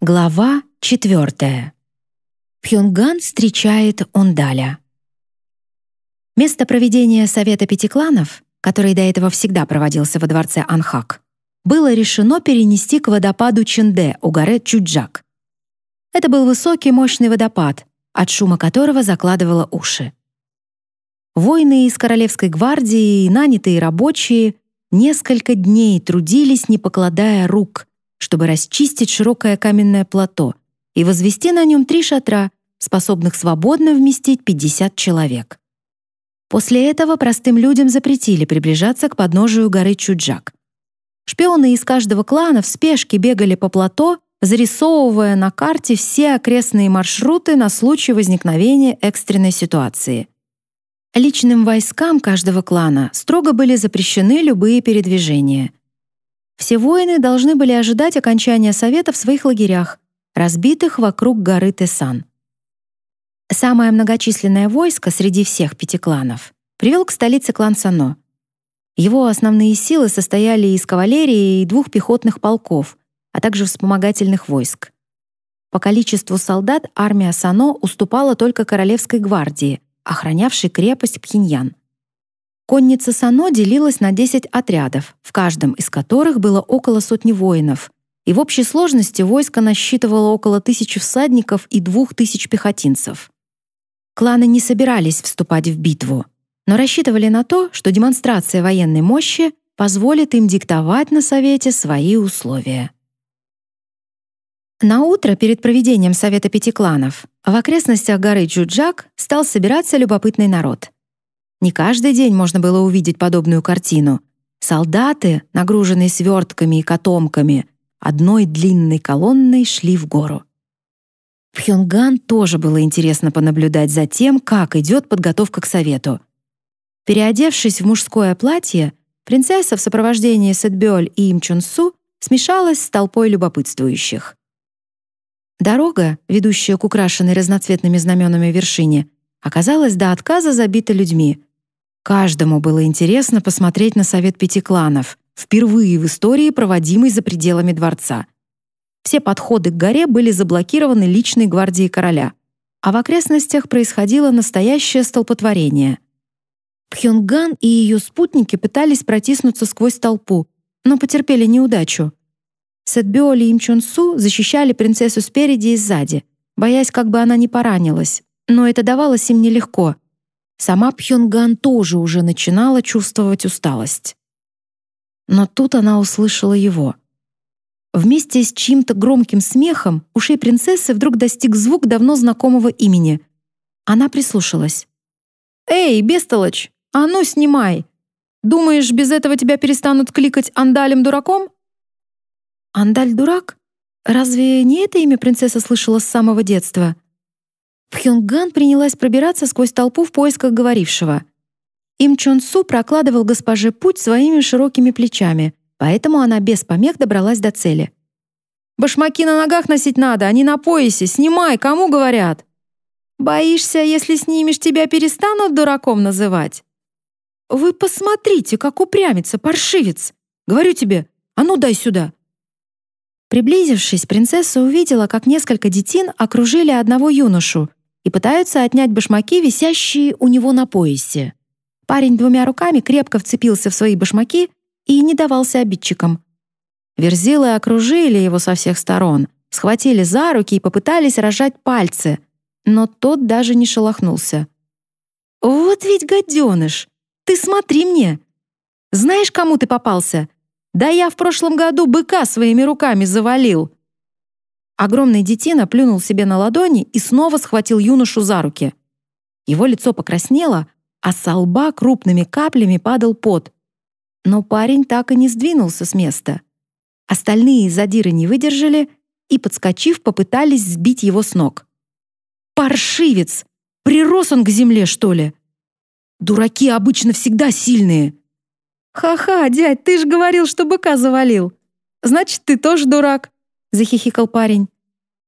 Глава четвертая. Пхёнган встречает Ондаля. Место проведения Совета Пяти Кланов, который до этого всегда проводился во дворце Анхак, было решено перенести к водопаду Чэнде у горы Чуджак. Это был высокий мощный водопад, от шума которого закладывало уши. Воины из Королевской гвардии и нанятые рабочие несколько дней трудились, не покладая рук, чтобы расчистить широкое каменное плато и возвести на нем три шатра, способных свободно вместить 50 человек. После этого простым людям запретили приближаться к подножию горы Чуджак. Шпионы из каждого клана в спешке бегали по плато, зарисовывая на карте все окрестные маршруты на случай возникновения экстренной ситуации. Личным войскам каждого клана строго были запрещены любые передвижения — все воины должны были ожидать окончания совета в своих лагерях, разбитых вокруг горы Тесан. Самое многочисленное войско среди всех пяти кланов привел к столице клан Сано. Его основные силы состояли из кавалерии и двух пехотных полков, а также вспомогательных войск. По количеству солдат армия Сано уступала только королевской гвардии, охранявшей крепость Пхеньян. Конница Сано делилась на 10 отрядов, в каждом из которых было около сотни воинов, и в общей сложности войско насчитывало около тысячи всадников и двух тысяч пехотинцев. Кланы не собирались вступать в битву, но рассчитывали на то, что демонстрация военной мощи позволит им диктовать на совете свои условия. На утро перед проведением совета пяти кланов в окрестностях горы Джуджак стал собираться любопытный народ — не каждый день можно было увидеть подобную картину. Солдаты, нагруженные свертками и котомками, одной длинной колонной шли в гору. В Хёнган тоже было интересно понаблюдать за тем, как идет подготовка к совету. Переодевшись в мужское платье, принцесса в сопровождении Сэтбёль и Им Чун смешалась с толпой любопытствующих. Дорога, ведущая к украшенной разноцветными знаменами вершине, оказалась до отказа забита людьми. Каждому было интересно посмотреть на совет пяти кланов, впервые в истории проводимый за пределами дворца. Все подходы к горе были заблокированы личной гвардией короля, а в окрестностях происходило настоящее столпотворение. Пхёнган и ее спутники пытались протиснуться сквозь толпу, но потерпели неудачу. Сэтбёли и Имчунсу защищали принцессу спереди и сзади, боясь, как бы она не поранилась, но это давалось им нелегко — Сама Пхёнган тоже уже начинала чувствовать усталость. Но тут она услышала его. Вместе с чьим-то громким смехом ушей принцессы вдруг достиг звук давно знакомого имени. Она прислушалась. «Эй, бестолочь, а ну снимай! Думаешь, без этого тебя перестанут кликать Андалем дураком?» «Андаль дурак? Разве не это имя принцесса слышала с самого детства?» Пхёнган принялась пробираться сквозь толпу в поисках говорившего. Им Чон Су прокладывал госпоже путь своими широкими плечами, поэтому она без помех добралась до цели. «Башмаки на ногах носить надо, а не на поясе. Снимай, кому говорят?» «Боишься, если снимешь, тебя перестанут дураком называть?» «Вы посмотрите, как упрямится, паршивец! Говорю тебе, а ну дай сюда!» Приблизившись, принцесса увидела, как несколько детин окружили одного юношу, и пытаются отнять башмаки, висящие у него на поясе. Парень двумя руками крепко вцепился в свои башмаки и не давался обидчикам. Верзилы окружили его со всех сторон, схватили за руки и попытались рожать пальцы, но тот даже не шелохнулся. «Вот ведь гаденыш! Ты смотри мне! Знаешь, кому ты попался? Да я в прошлом году быка своими руками завалил!» Огромный детина плюнул себе на ладони и снова схватил юношу за руки. Его лицо покраснело, а со лба крупными каплями падал пот. Но парень так и не сдвинулся с места. Остальные задиры не выдержали и, подскочив, попытались сбить его с ног. «Паршивец! Прирос он к земле, что ли?» «Дураки обычно всегда сильные!» «Ха-ха, дядь, ты ж говорил, что быка завалил! Значит, ты тоже дурак!» — захихикал парень.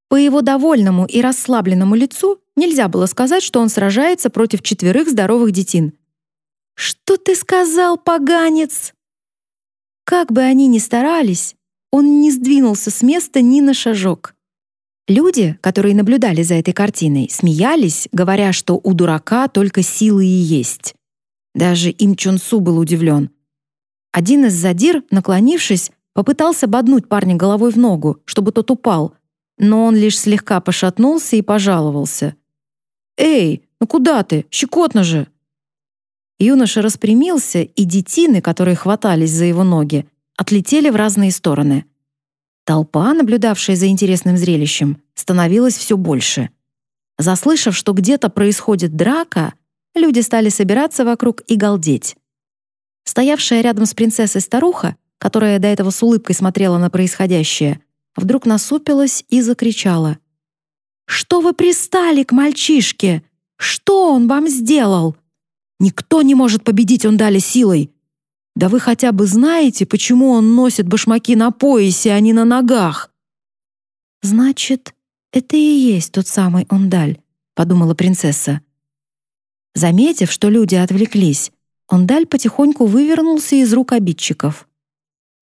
По его довольному и расслабленному лицу нельзя было сказать, что он сражается против четверых здоровых детин. «Что ты сказал, поганец?» Как бы они ни старались, он не сдвинулся с места ни на шажок. Люди, которые наблюдали за этой картиной, смеялись, говоря, что у дурака только силы и есть. Даже Им Чон Су был удивлен. Один из задир, наклонившись, попытался боднуть парня головой в ногу, чтобы тот упал, но он лишь слегка пошатнулся и пожаловался. «Эй, ну куда ты? Щекотно же!» Юноша распрямился, и детины, которые хватались за его ноги, отлетели в разные стороны. Толпа, наблюдавшая за интересным зрелищем, становилась все больше. Заслышав, что где-то происходит драка, люди стали собираться вокруг и галдеть. Стоявшая рядом с принцессой старуха, которая до этого с улыбкой смотрела на происходящее, вдруг насупилась и закричала. «Что вы пристали к мальчишке? Что он вам сделал? Никто не может победить он дали силой. Да вы хотя бы знаете, почему он носит башмаки на поясе, а не на ногах?» «Значит, это и есть тот самый Ондаль», — подумала принцесса. Заметив, что люди отвлеклись, Ондаль потихоньку вывернулся из рук обидчиков.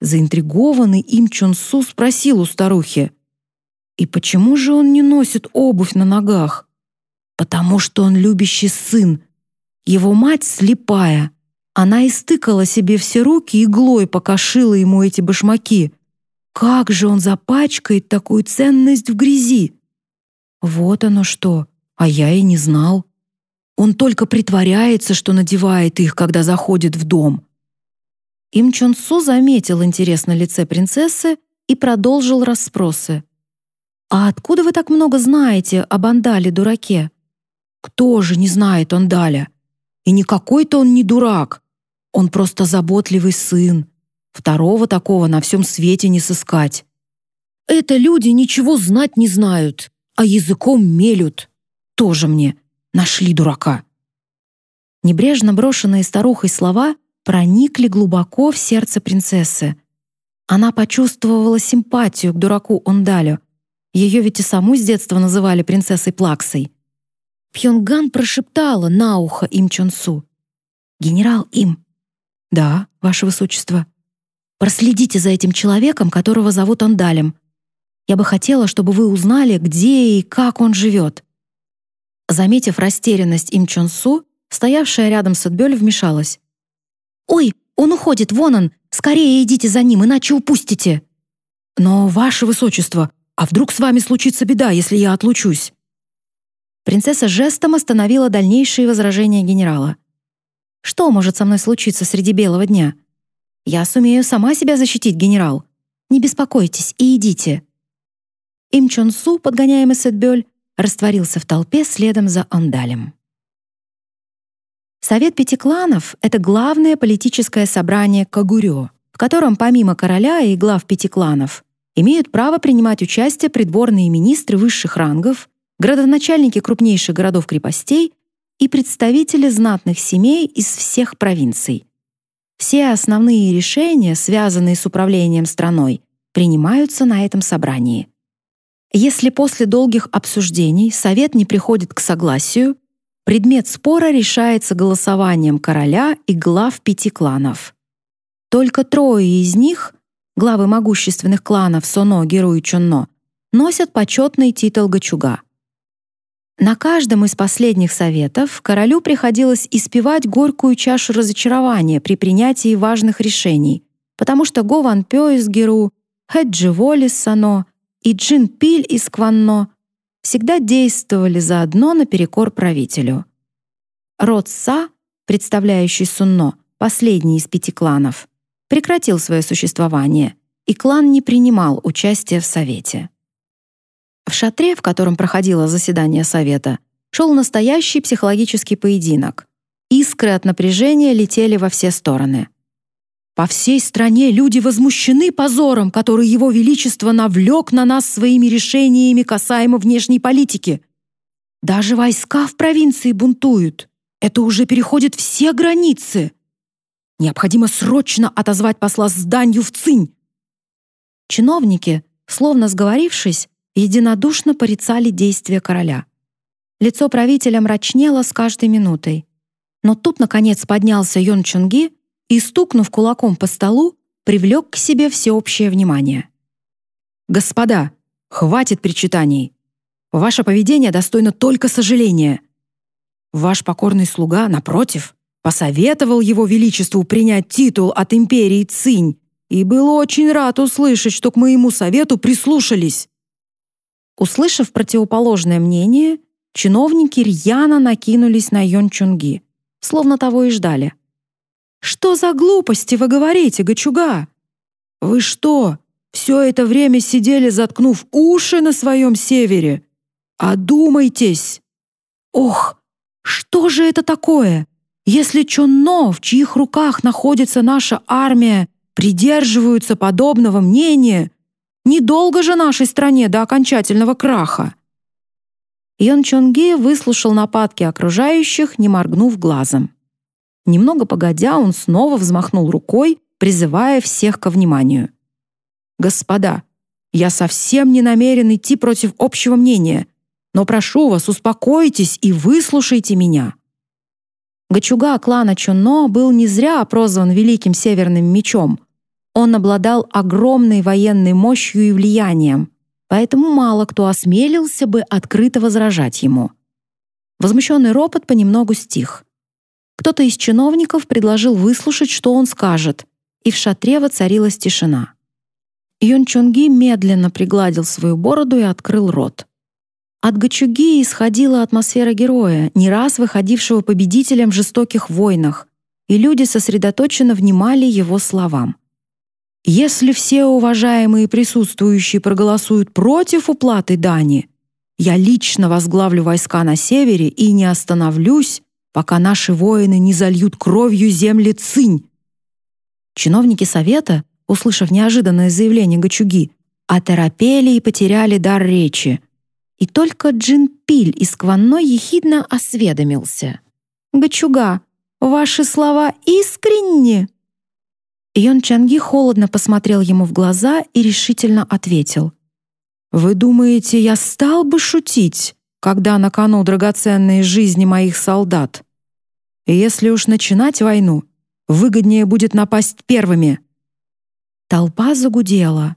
Заинтригованный им Чунсу спросил у старухи, «И почему же он не носит обувь на ногах?» «Потому что он любящий сын. Его мать слепая. Она истыкала себе все руки иглой, пока шила ему эти башмаки. Как же он запачкает такую ценность в грязи?» «Вот оно что, а я и не знал. Он только притворяется, что надевает их, когда заходит в дом». Им Чон Су заметил интерес на лице принцессы и продолжил расспросы. «А откуда вы так много знаете об Андале-дураке?» «Кто же не знает Андаля? И не какой-то он не дурак. Он просто заботливый сын. Второго такого на всем свете не сыскать. Это люди ничего знать не знают, а языком мелют. Тоже мне нашли дурака». Небрежно брошенные старухой слова — проникли глубоко в сердце принцессы. Она почувствовала симпатию к дураку Ондалю. Ее ведь и саму с детства называли принцессой Плаксой. Пьонган прошептала на ухо Им Чонсу. «Генерал Им». «Да, ваше высочество». «Проследите за этим человеком, которого зовут Ондалем. Я бы хотела, чтобы вы узнали, где и как он живет». Заметив растерянность Им Чонсу, стоявшая рядом с Эдбёль вмешалась. «Ой, он уходит, вон он! Скорее идите за ним, иначе упустите!» «Но, ваше высочество, а вдруг с вами случится беда, если я отлучусь?» Принцесса жестом остановила дальнейшие возражения генерала. «Что может со мной случиться среди белого дня? Я сумею сама себя защитить, генерал. Не беспокойтесь и идите». Им Чон Су, подгоняемый Сетбёль, растворился в толпе следом за Ондалем. Совет пяти кланов — это главное политическое собрание Кагурё, в котором помимо короля и глав пяти кланов имеют право принимать участие придворные министры высших рангов, градоначальники крупнейших городов-крепостей и представители знатных семей из всех провинций. Все основные решения, связанные с управлением страной, принимаются на этом собрании. Если после долгих обсуждений совет не приходит к согласию, Предмет спора решается голосованием короля и глав пяти кланов. Только трое из них, главы могущественных кланов Соно, Геру и Чонно, носят почетный титул Гачуга. На каждом из последних советов королю приходилось испевать горькую чашу разочарования при принятии важных решений, потому что Го Ван Пё из Геру, Хэджи Воли Сано и Джин Пиль из Кванно всегда действовали заодно наперекор правителю. Род Са, представляющий Сунно, последний из пяти кланов, прекратил свое существование, и клан не принимал участия в совете. В шатре, в котором проходило заседание совета, шел настоящий психологический поединок. Искры от напряжения летели во все стороны. По всей стране люди возмущены позором, который его величество навлек на нас своими решениями касаемо внешней политики. Даже войска в провинции бунтуют. Это уже переходит все границы. Необходимо срочно отозвать посла с данью в Цинь. Чиновники, словно сговорившись, единодушно порицали действия короля. Лицо правителя мрачнело с каждой минутой. Но тут, наконец, поднялся Йон Чунги и, стукнув кулаком по столу, привлек к себе всеобщее внимание. «Господа, Хватит причитаний. Ваше поведение достойно только сожаления. Ваш покорный слуга, напротив, посоветовал его величеству принять титул от империи Цинь и был очень рад услышать, что к моему совету прислушались. Услышав противоположное мнение, чиновники рьяно накинулись на Йон Чунги, словно того и ждали. «Что за глупости вы говорите, Гачуга? Вы что, все это время сидели, заткнув уши на своем севере? Одумайтесь! Ох, что же это такое? Если Чонно, в чьих руках находится наша армия, придерживаются подобного мнения, недолго же нашей стране до окончательного краха. Йон Чонги выслушал нападки окружающих, не моргнув глазом. Немного погодя, он снова взмахнул рукой, призывая всех ко вниманию. «Господа, я совсем не намерен идти против общего мнения, но прошу вас, успокойтесь и выслушайте меня». Гачуга клана Чунно был не зря прозван Великим Северным Мечом. Он обладал огромной военной мощью и влиянием, поэтому мало кто осмелился бы открыто возражать ему. Возмущенный ропот понемногу стих. Кто-то из чиновников предложил выслушать, что он скажет, и в шатре воцарилась тишина. Юн Чунги медленно пригладил свою бороду и открыл рот. От Гачуги исходила атмосфера героя, не раз выходившего победителем в жестоких войнах, и люди сосредоточенно внимали его словам. «Если все уважаемые присутствующие проголосуют против уплаты дани, я лично возглавлю войска на севере и не остановлюсь, пока наши воины не зальют кровью земли Цинь». Чиновники совета, услышав неожиданное заявление Гачуги, оторопели и потеряли дар речи — и только Джин Пиль из Кванной ехидно осведомился. «Гачуга, ваши слова искренни?» Йон Чанги холодно посмотрел ему в глаза и решительно ответил. «Вы думаете, я стал бы шутить, когда на кону драгоценные жизни моих солдат? Если уж начинать войну, выгоднее будет напасть первыми». Толпа загудела.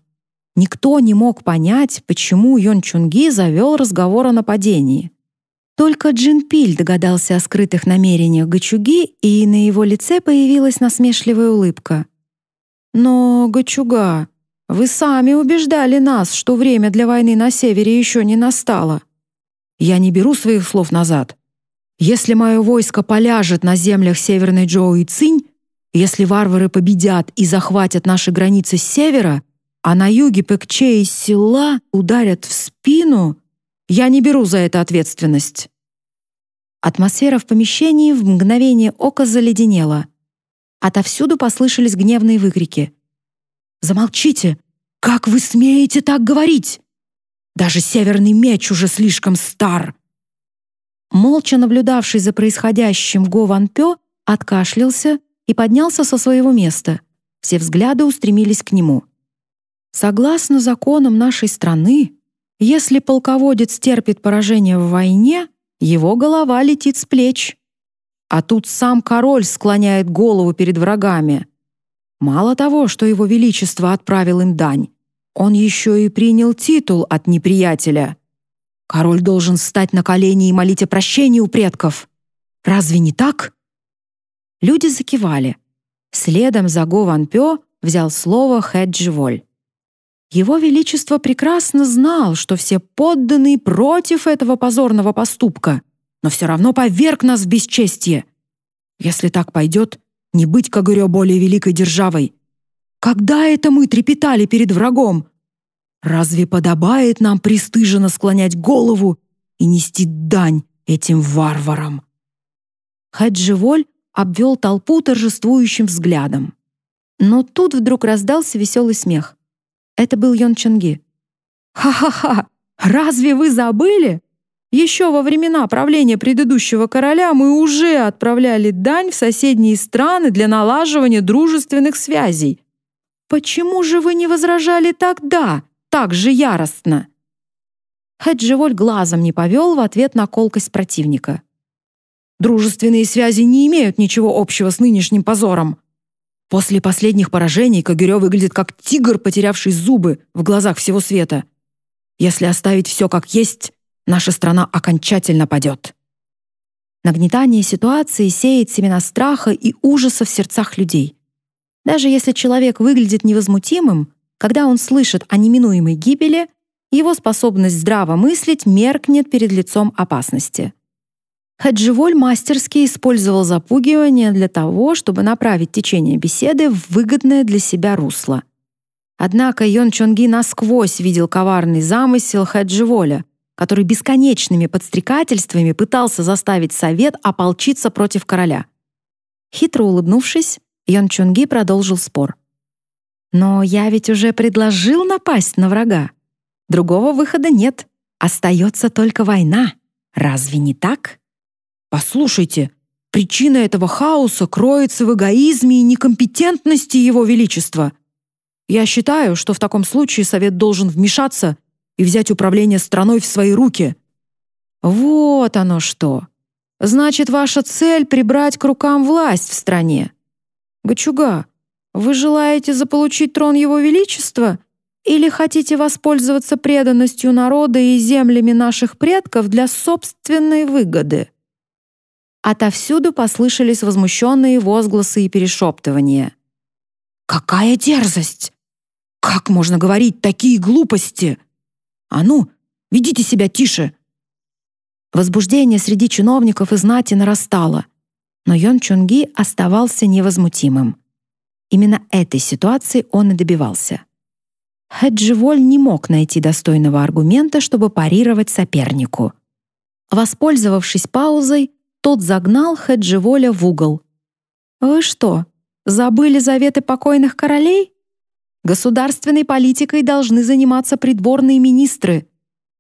Никто не мог понять, почему Йон Чунги завел разговор о нападении. Только Джин Пиль догадался о скрытых намерениях Гачуги, и на его лице появилась насмешливая улыбка. «Но, Гачуга, вы сами убеждали нас, что время для войны на севере еще не настало. Я не беру своих слов назад. Если мое войско поляжет на землях Северной Джоу и Цинь, если варвары победят и захватят наши границы с севера, а на юге Пэкче из села ударят в спину, я не беру за это ответственность. Атмосфера в помещении в мгновение ока заледенела. Отовсюду послышались гневные выкрики. «Замолчите! Как вы смеете так говорить? Даже северный меч уже слишком стар!» Молча наблюдавший за происходящим Го Ван Пё откашлялся и поднялся со своего места. Все взгляды устремились к нему. Согласно законам нашей страны, если полководец терпит поражение в войне, его голова летит с плеч. А тут сам король склоняет голову перед врагами. Мало того, что его величество отправил им дань, он еще и принял титул от неприятеля. Король должен встать на колени и молить о прощении у предков. Разве не так? Люди закивали. Следом за Го Ван Пё взял слово Хэ Дживоль. Его Величество прекрасно знал, что все подданные против этого позорного поступка, но все равно поверг нас в бесчестие. Если так пойдет, не быть Кагырё более великой державой. Когда это мы трепетали перед врагом? Разве подобает нам пристыженно склонять голову и нести дань этим варварам? Хадживоль обвел толпу торжествующим взглядом. Но тут вдруг раздался веселый смех. Это был Йон Чанги. «Ха-ха-ха! Разве вы забыли? Еще во времена правления предыдущего короля мы уже отправляли дань в соседние страны для налаживания дружественных связей. Почему же вы не возражали тогда так же яростно?» Хадживоль глазом не повел в ответ на колкость противника. «Дружественные связи не имеют ничего общего с нынешним позором. После последних поражений Кагюрё выглядит как тигр, потерявший зубы в глазах всего света. Если оставить все как есть, наша страна окончательно падет. Нагнетание ситуации сеет семена страха и ужаса в сердцах людей. Даже если человек выглядит невозмутимым, когда он слышит о неминуемой гибели, его способность здраво мыслить меркнет перед лицом опасности. Хадживоль мастерски использовал запугивание для того, чтобы направить течение беседы в выгодное для себя русло. Однако Йон Чонги насквозь видел коварный замысел Хадживоля, который бесконечными подстрекательствами пытался заставить совет ополчиться против короля. Хитро улыбнувшись, Йон Чунги продолжил спор. «Но я ведь уже предложил напасть на врага. Другого выхода нет. Остается только война. Разве не так?» «Послушайте, причина этого хаоса кроется в эгоизме и некомпетентности Его Величества. Я считаю, что в таком случае Совет должен вмешаться и взять управление страной в свои руки». «Вот оно что! Значит, ваша цель — прибрать к рукам власть в стране. Гачуга, вы желаете заполучить трон Его Величества или хотите воспользоваться преданностью народа и землями наших предков для собственной выгоды?» Отовсюду послышались возмущенные возгласы и перешептывания. «Какая дерзость! Как можно говорить такие глупости?» «А ну, ведите себя тише!» Возбуждение среди чиновников и знати нарастало, но Йон Чунги оставался невозмутимым. Именно этой ситуации он и добивался. Хэдживоль не мог найти достойного аргумента, чтобы парировать сопернику. Воспользовавшись паузой, тот загнал Хэдживоля в угол. «Вы что, забыли заветы покойных королей? Государственной политикой должны заниматься придворные министры,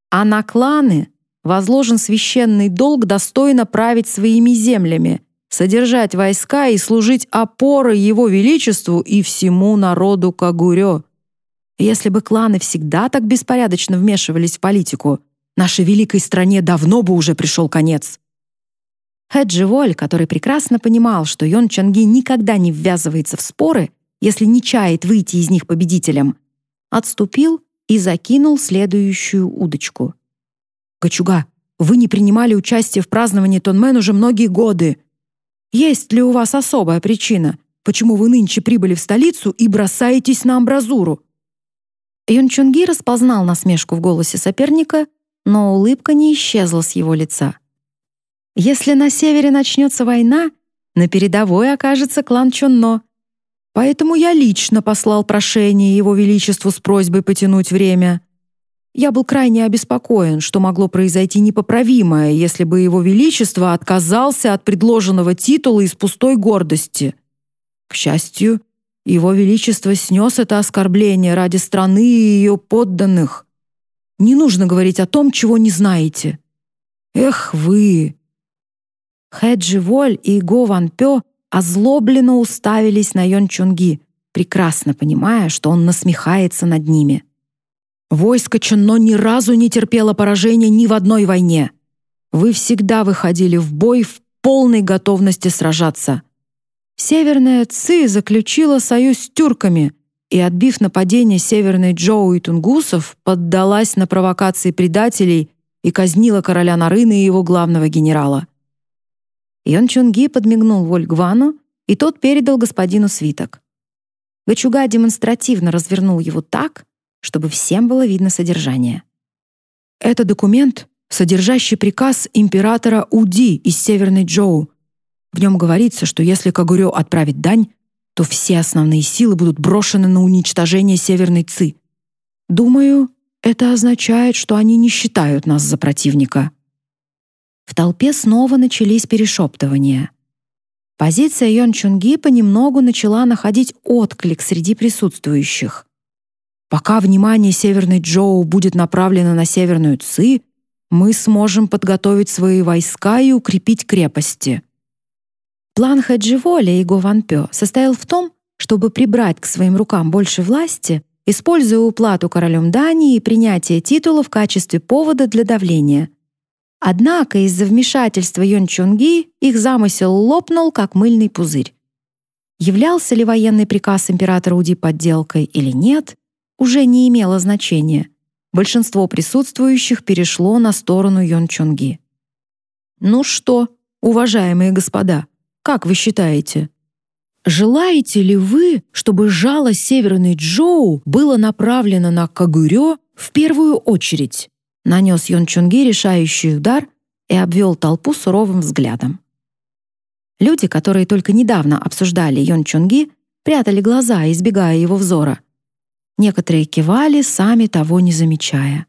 а на кланы возложен священный долг достойно править своими землями, содержать войска и служить опорой его величеству и всему народу Кагурё. Если бы кланы всегда так беспорядочно вмешивались в политику, нашей великой стране давно бы уже пришел конец. Хэджи Воль, который прекрасно понимал, что Йон Чанги никогда не ввязывается в споры, если не чает выйти из них победителем, отступил и закинул следующую удочку. «Кочуга, вы не принимали участие в праздновании Тонмен уже многие годы. Есть ли у вас особая причина, почему вы нынче прибыли в столицу и бросаетесь на амбразуру?» Юн Чунги распознал насмешку в голосе соперника, но улыбка не исчезла с его лица. «Если на севере начнется война, на передовой окажется клан Чонно, Поэтому я лично послал прошение Его Величеству с просьбой потянуть время. Я был крайне обеспокоен, что могло произойти непоправимое, если бы Его Величество отказался от предложенного титула из пустой гордости. К счастью, Его Величество снес это оскорбление ради страны и ее подданных. Не нужно говорить о том, чего не знаете. Эх вы! Хэджи Воль и Го Ван Пё озлобленно уставились на Йон Чунги, прекрасно понимая, что он насмехается над ними. «Войско Чонно ни разу не терпело поражения ни в одной войне. Вы всегда выходили в бой в полной готовности сражаться. Северная Ци заключила союз с тюрками и, отбив нападение Северной Джоу и тунгусов, поддалась на провокации предателей и казнила короля Нарына и его главного генерала. Йон Чунги подмигнул Вольгвану, и тот передал господину свиток. Гачуга демонстративно развернул его так, чтобы всем было видно содержание. «Это документ, содержащий приказ императора Уди из Северной Джоу. В нем говорится, что если Кагурё отправит дань, то все основные силы будут брошены на уничтожение Северной Ци. Думаю, это означает, что они не считают нас за противника». В толпе снова начались перешептывания. Позиция Йон Чунги понемногу начала находить отклик среди присутствующих. Пока внимание Северной Джоу будет направлено на Северную Ци, мы сможем подготовить свои войска и укрепить крепости. План Хадживоля и Гованпё состоял в том, чтобы прибрать к своим рукам больше власти, используя уплату королем Дании и принятие титула в качестве повода для давления — Однако из-за вмешательства Йон Чонги их замысел лопнул, как мыльный пузырь. Являлся ли военный приказ императора Уди подделкой или нет, уже не имело значения. большинство присутствующих перешло на сторону Йон Чунги. «Ну что, уважаемые господа, как вы считаете, желаете ли вы, чтобы жало Северной Джоу было направлено на Кагурё в первую очередь?» Нанес Йон Чунги решающий удар и обвел толпу суровым взглядом. Люди, которые только недавно обсуждали Йон Чунги, прятали глаза, избегая его взора. Некоторые кивали, сами того не замечая.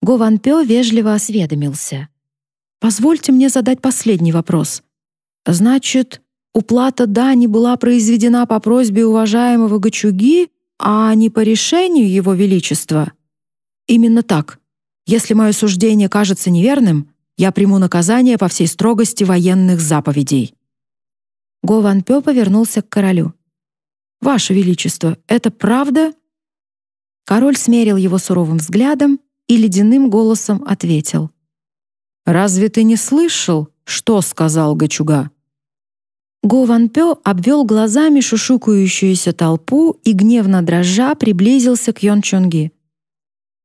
Го Ван Пё вежливо осведомился. «Позвольте мне задать последний вопрос. Значит, уплата дани была произведена по просьбе уважаемого Гачуги, а не по решению Его Величества?» «Именно так. Если мое суждение кажется неверным, я приму наказание по всей строгости военных заповедей». Го Ван Пё повернулся к королю. «Ваше Величество, это правда?» Король смерил его суровым взглядом и ледяным голосом ответил. «Разве ты не слышал, что сказал Гачуга?» Го Ван Пё обвел глазами шушукающуюся толпу и, гневно дрожа, приблизился к Йон Чонги.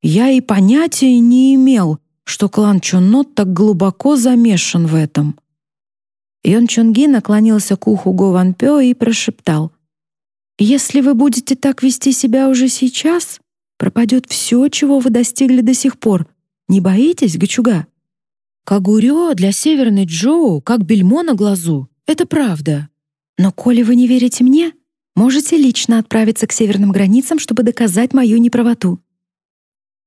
«Я и понятия не имел, что клан Чоннот так глубоко замешан в этом. Йон Чунги наклонился к уху Го Ван Пё и прошептал. «Если вы будете так вести себя уже сейчас, пропадет все, чего вы достигли до сих пор. Не боитесь, Гачуга?» «Кагурё для Северной Джоу, как бельмо на глазу. Это правда. Но коли вы не верите мне, можете лично отправиться к северным границам, чтобы доказать мою неправоту.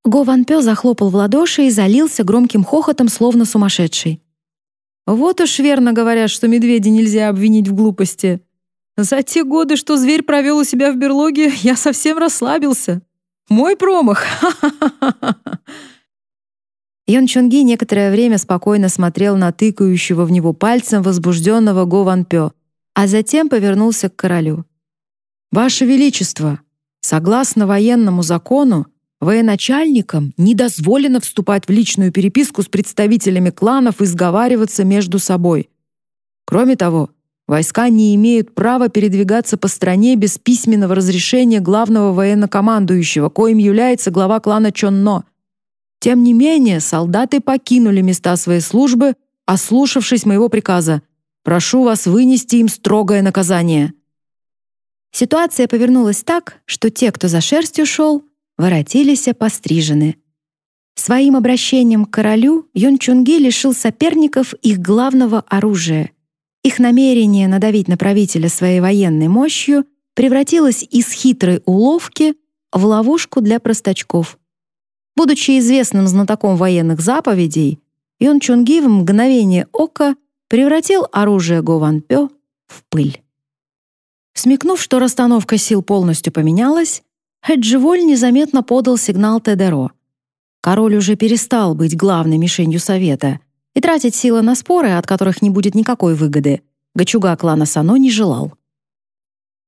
Го Ван Пё захлопал в ладоши и залился громким хохотом, словно сумасшедший. «Вот уж верно говорят, что медведя нельзя обвинить в глупости. За те годы, что зверь провел у себя в берлоге, я совсем расслабился. Мой промах! Йон Чунги некоторое время спокойно смотрел на тыкающего в него пальцем возбужденного Го Ван Пё, а затем повернулся к королю. «Ваше Величество, согласно военному закону, Военачальникам не дозволено вступать в личную переписку с представителями кланов и сговариваться между собой. Кроме того, войска не имеют права передвигаться по стране без письменного разрешения главного военнокомандующего, коим является глава клана Чонно. Тем не менее, солдаты покинули места своей службы, ослушавшись моего приказа. Прошу вас вынести им строгое наказание. Ситуация повернулась так, что те, кто за шерстью шел, воротились пострижены. Своим обращением к королю Юн Чунги лишил соперников их главного оружия. Их намерение надавить на правителя своей военной мощью превратилось из хитрой уловки в ловушку для простачков. Будучи известным знатоком военных заповедей, Юн Чунги в мгновение ока превратил оружие Го Ван Пё в пыль. Смекнув, что расстановка сил полностью поменялась, Хэдживоль незаметно подал сигнал Тедеро. Король уже перестал быть главной мишенью совета, и тратить силы на споры, от которых не будет никакой выгоды, Гачуга клана Сано не желал.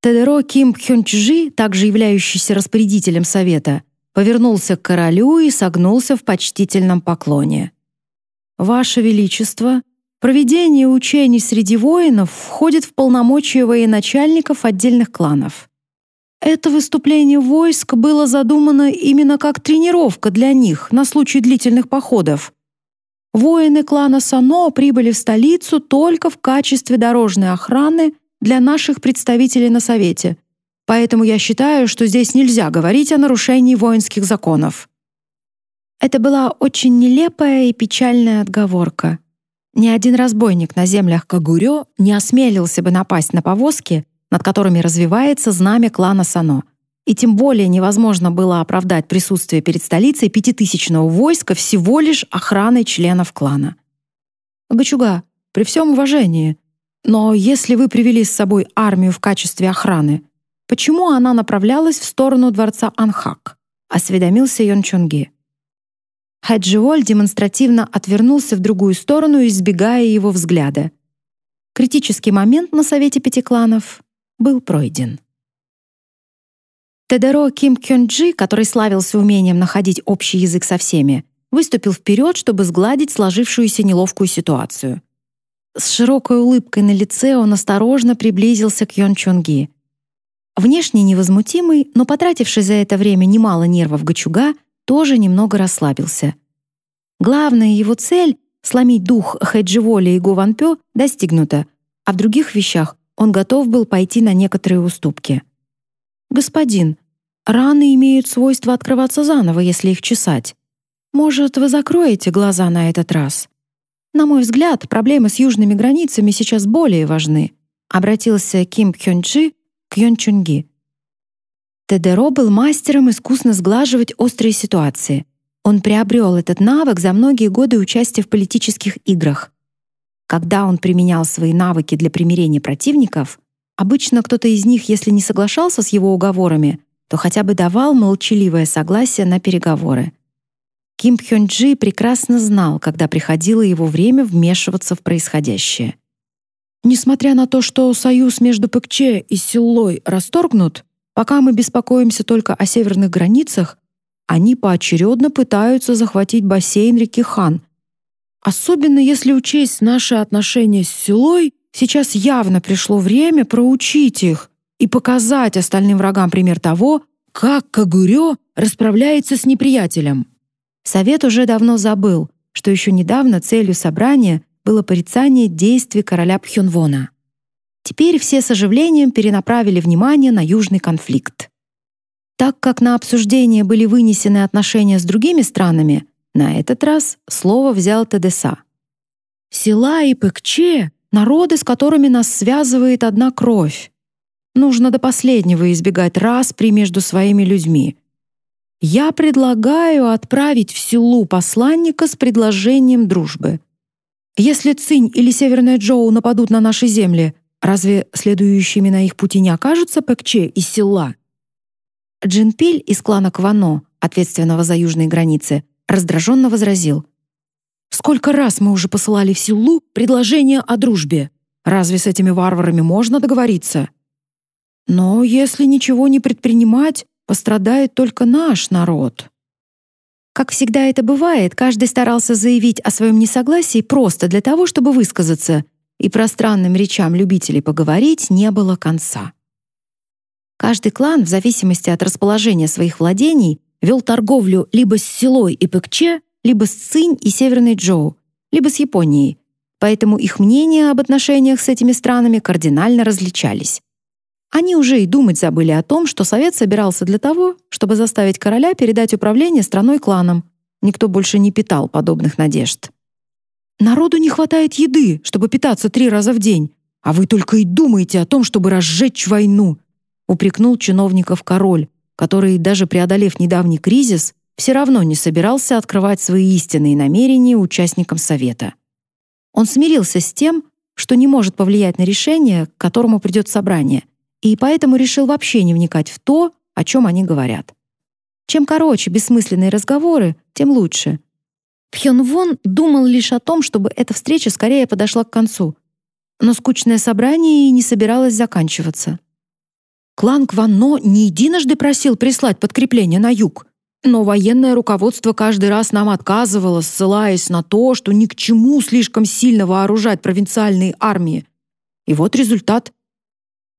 Тедеро Ким Пхёнчжи, также являющийся распорядителем совета, повернулся к королю и согнулся в почтительном поклоне. «Ваше Величество, проведение учений среди воинов входит в полномочия военачальников отдельных кланов. Это выступление войск было задумано именно как тренировка для них на случай длительных походов. Воины клана Сано прибыли в столицу только в качестве дорожной охраны для наших представителей на совете. Поэтому я считаю, что здесь нельзя говорить о нарушении воинских законов. Это была очень нелепая и печальная отговорка. Ни один разбойник на землях Кагурё не осмелился бы напасть на повозки, над которыми развивается знамя клана Сано. И тем более невозможно было оправдать присутствие перед столицей пятитысячного войска всего лишь охраной членов клана. Гачуга, при всем уважении, но если вы привели с собой армию в качестве охраны, почему она направлялась в сторону дворца Анхак? осведомился Йон Чонги. Хаджиоль демонстративно отвернулся в другую сторону, избегая его взгляда. Критический момент на совете пяти кланов был пройден. Тедеро Ким Кёнджи, который славился умением находить общий язык со всеми, выступил вперед, чтобы сгладить сложившуюся неловкую ситуацию. С широкой улыбкой на лице он осторожно приблизился к Йон Чунги. Внешне невозмутимый, но потративший за это время немало нервов Гачуга, тоже немного расслабился. Главная его цель — сломить дух Хэдживоля и Гуванпё — достигнута, а в других вещах он готов был пойти на некоторые уступки. «Господин, раны имеют свойство открываться заново, если их чесать. Может, вы закроете глаза на этот раз? На мой взгляд, проблемы с южными границами сейчас более важны», обратился Ким Пхёнджи к Йон Чунги. Тедеро был мастером искусно сглаживать острые ситуации. Он приобрел этот навык за многие годы участия в политических играх. Когда он применял свои навыки для примирения противников, обычно кто-то из них, если не соглашался с его уговорами, то хотя бы давал молчаливое согласие на переговоры. Ким Пхён Джи прекрасно знал, когда приходило его время вмешиваться в происходящее. Несмотря на то, что союз между Пэкче и Силлой расторгнут, пока мы беспокоимся только о северных границах, они поочередно пытаются захватить бассейн реки Хан. Особенно если учесть наши отношения с Силой, сейчас явно пришло время проучить их и показать остальным врагам пример того, как Кагурё расправляется с неприятелем. Совет уже давно забыл, что еще недавно целью собрания было порицание действий короля Пхёнвона. Теперь все с оживлением перенаправили внимание на южный конфликт. Так как на обсуждение были вынесены отношения с другими странами, на этот раз слово взял Тедеса. «Села и Пэкче — народы, с которыми нас связывает одна кровь. Нужно до последнего избегать распри между своими людьми. Я предлагаю отправить в селу посланника с предложением дружбы. Если Цинь или Северная Джоу нападут на наши земли, разве следующими на их пути не окажутся Пэкче из села? Джинпиль из клана Квано, ответственного за южные границы, раздраженно возразил. «Сколько раз мы уже посылали в Силу предложение о дружбе? Разве с этими варварами можно договориться?» «Но если ничего не предпринимать, пострадает только наш народ». Как всегда это бывает, каждый старался заявить о своем несогласии просто для того, чтобы высказаться, и пространным речам любителей поговорить не было конца. Каждый клан, в зависимости от расположения своих владений, вел торговлю либо с Силой и Пэкче, либо с Цинь и Северной Джоу, либо с Японией, поэтому их мнения об отношениях с этими странами кардинально различались. Они уже и думать забыли о том, что совет собирался для того, чтобы заставить короля передать управление страной кланам. Никто больше не питал подобных надежд. Народу не хватает еды, чтобы питаться три раза в день, а вы только и думаете о том, чтобы разжечь войну, упрекнул чиновников король, который, даже преодолев недавний кризис, все равно не собирался открывать свои истинные намерения участникам совета. Он смирился с тем, что не может повлиять на решение, к которому придет собрание, и поэтому решил вообще не вникать в то, о чем они говорят. Чем короче бессмысленные разговоры, тем лучше. Пхёнвон думал лишь о том, чтобы эта встреча скорее подошла к концу. Но скучное собрание и не собиралось заканчиваться. Клан Кванно не единожды просил прислать подкрепление на юг, но военное руководство каждый раз нам отказывало, ссылаясь на то, что ни к чему слишком сильно вооружать провинциальные армии. И вот результат.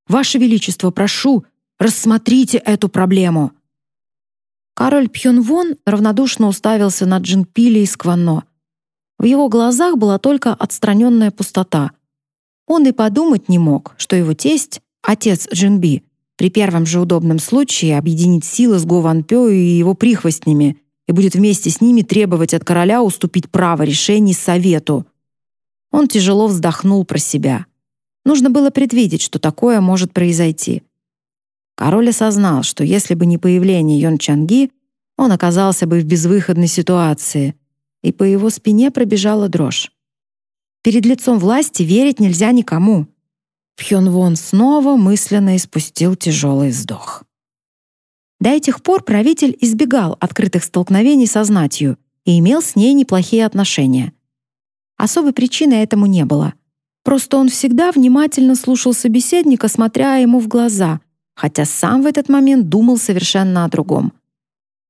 Ваше Величество, прошу, рассмотрите эту проблему». Король Пхёнвон равнодушно уставился на Джинпили из Кванно. В его глазах была только отстраненная пустота. Он и подумать не мог, что его тесть, отец Джинби, при первом же удобном случае объединит силы с Го Ван Пё и его прихвостнями и будет вместе с ними требовать от короля уступить право решений совету. Он тяжело вздохнул про себя. Нужно было предвидеть, что такое может произойти. Король осознал, что если бы не появление Йон Чанги, он оказался бы в безвыходной ситуации, и по его спине пробежала дрожь. Перед лицом власти верить нельзя никому. Пхён Вон снова мысленно испустил тяжелый вздох. До этих пор правитель избегал открытых столкновений со знатью и имел с ней неплохие отношения. Особой причины этому не было — Просто он всегда внимательно слушал собеседника, смотря ему в глаза, хотя сам в этот момент думал совершенно о другом.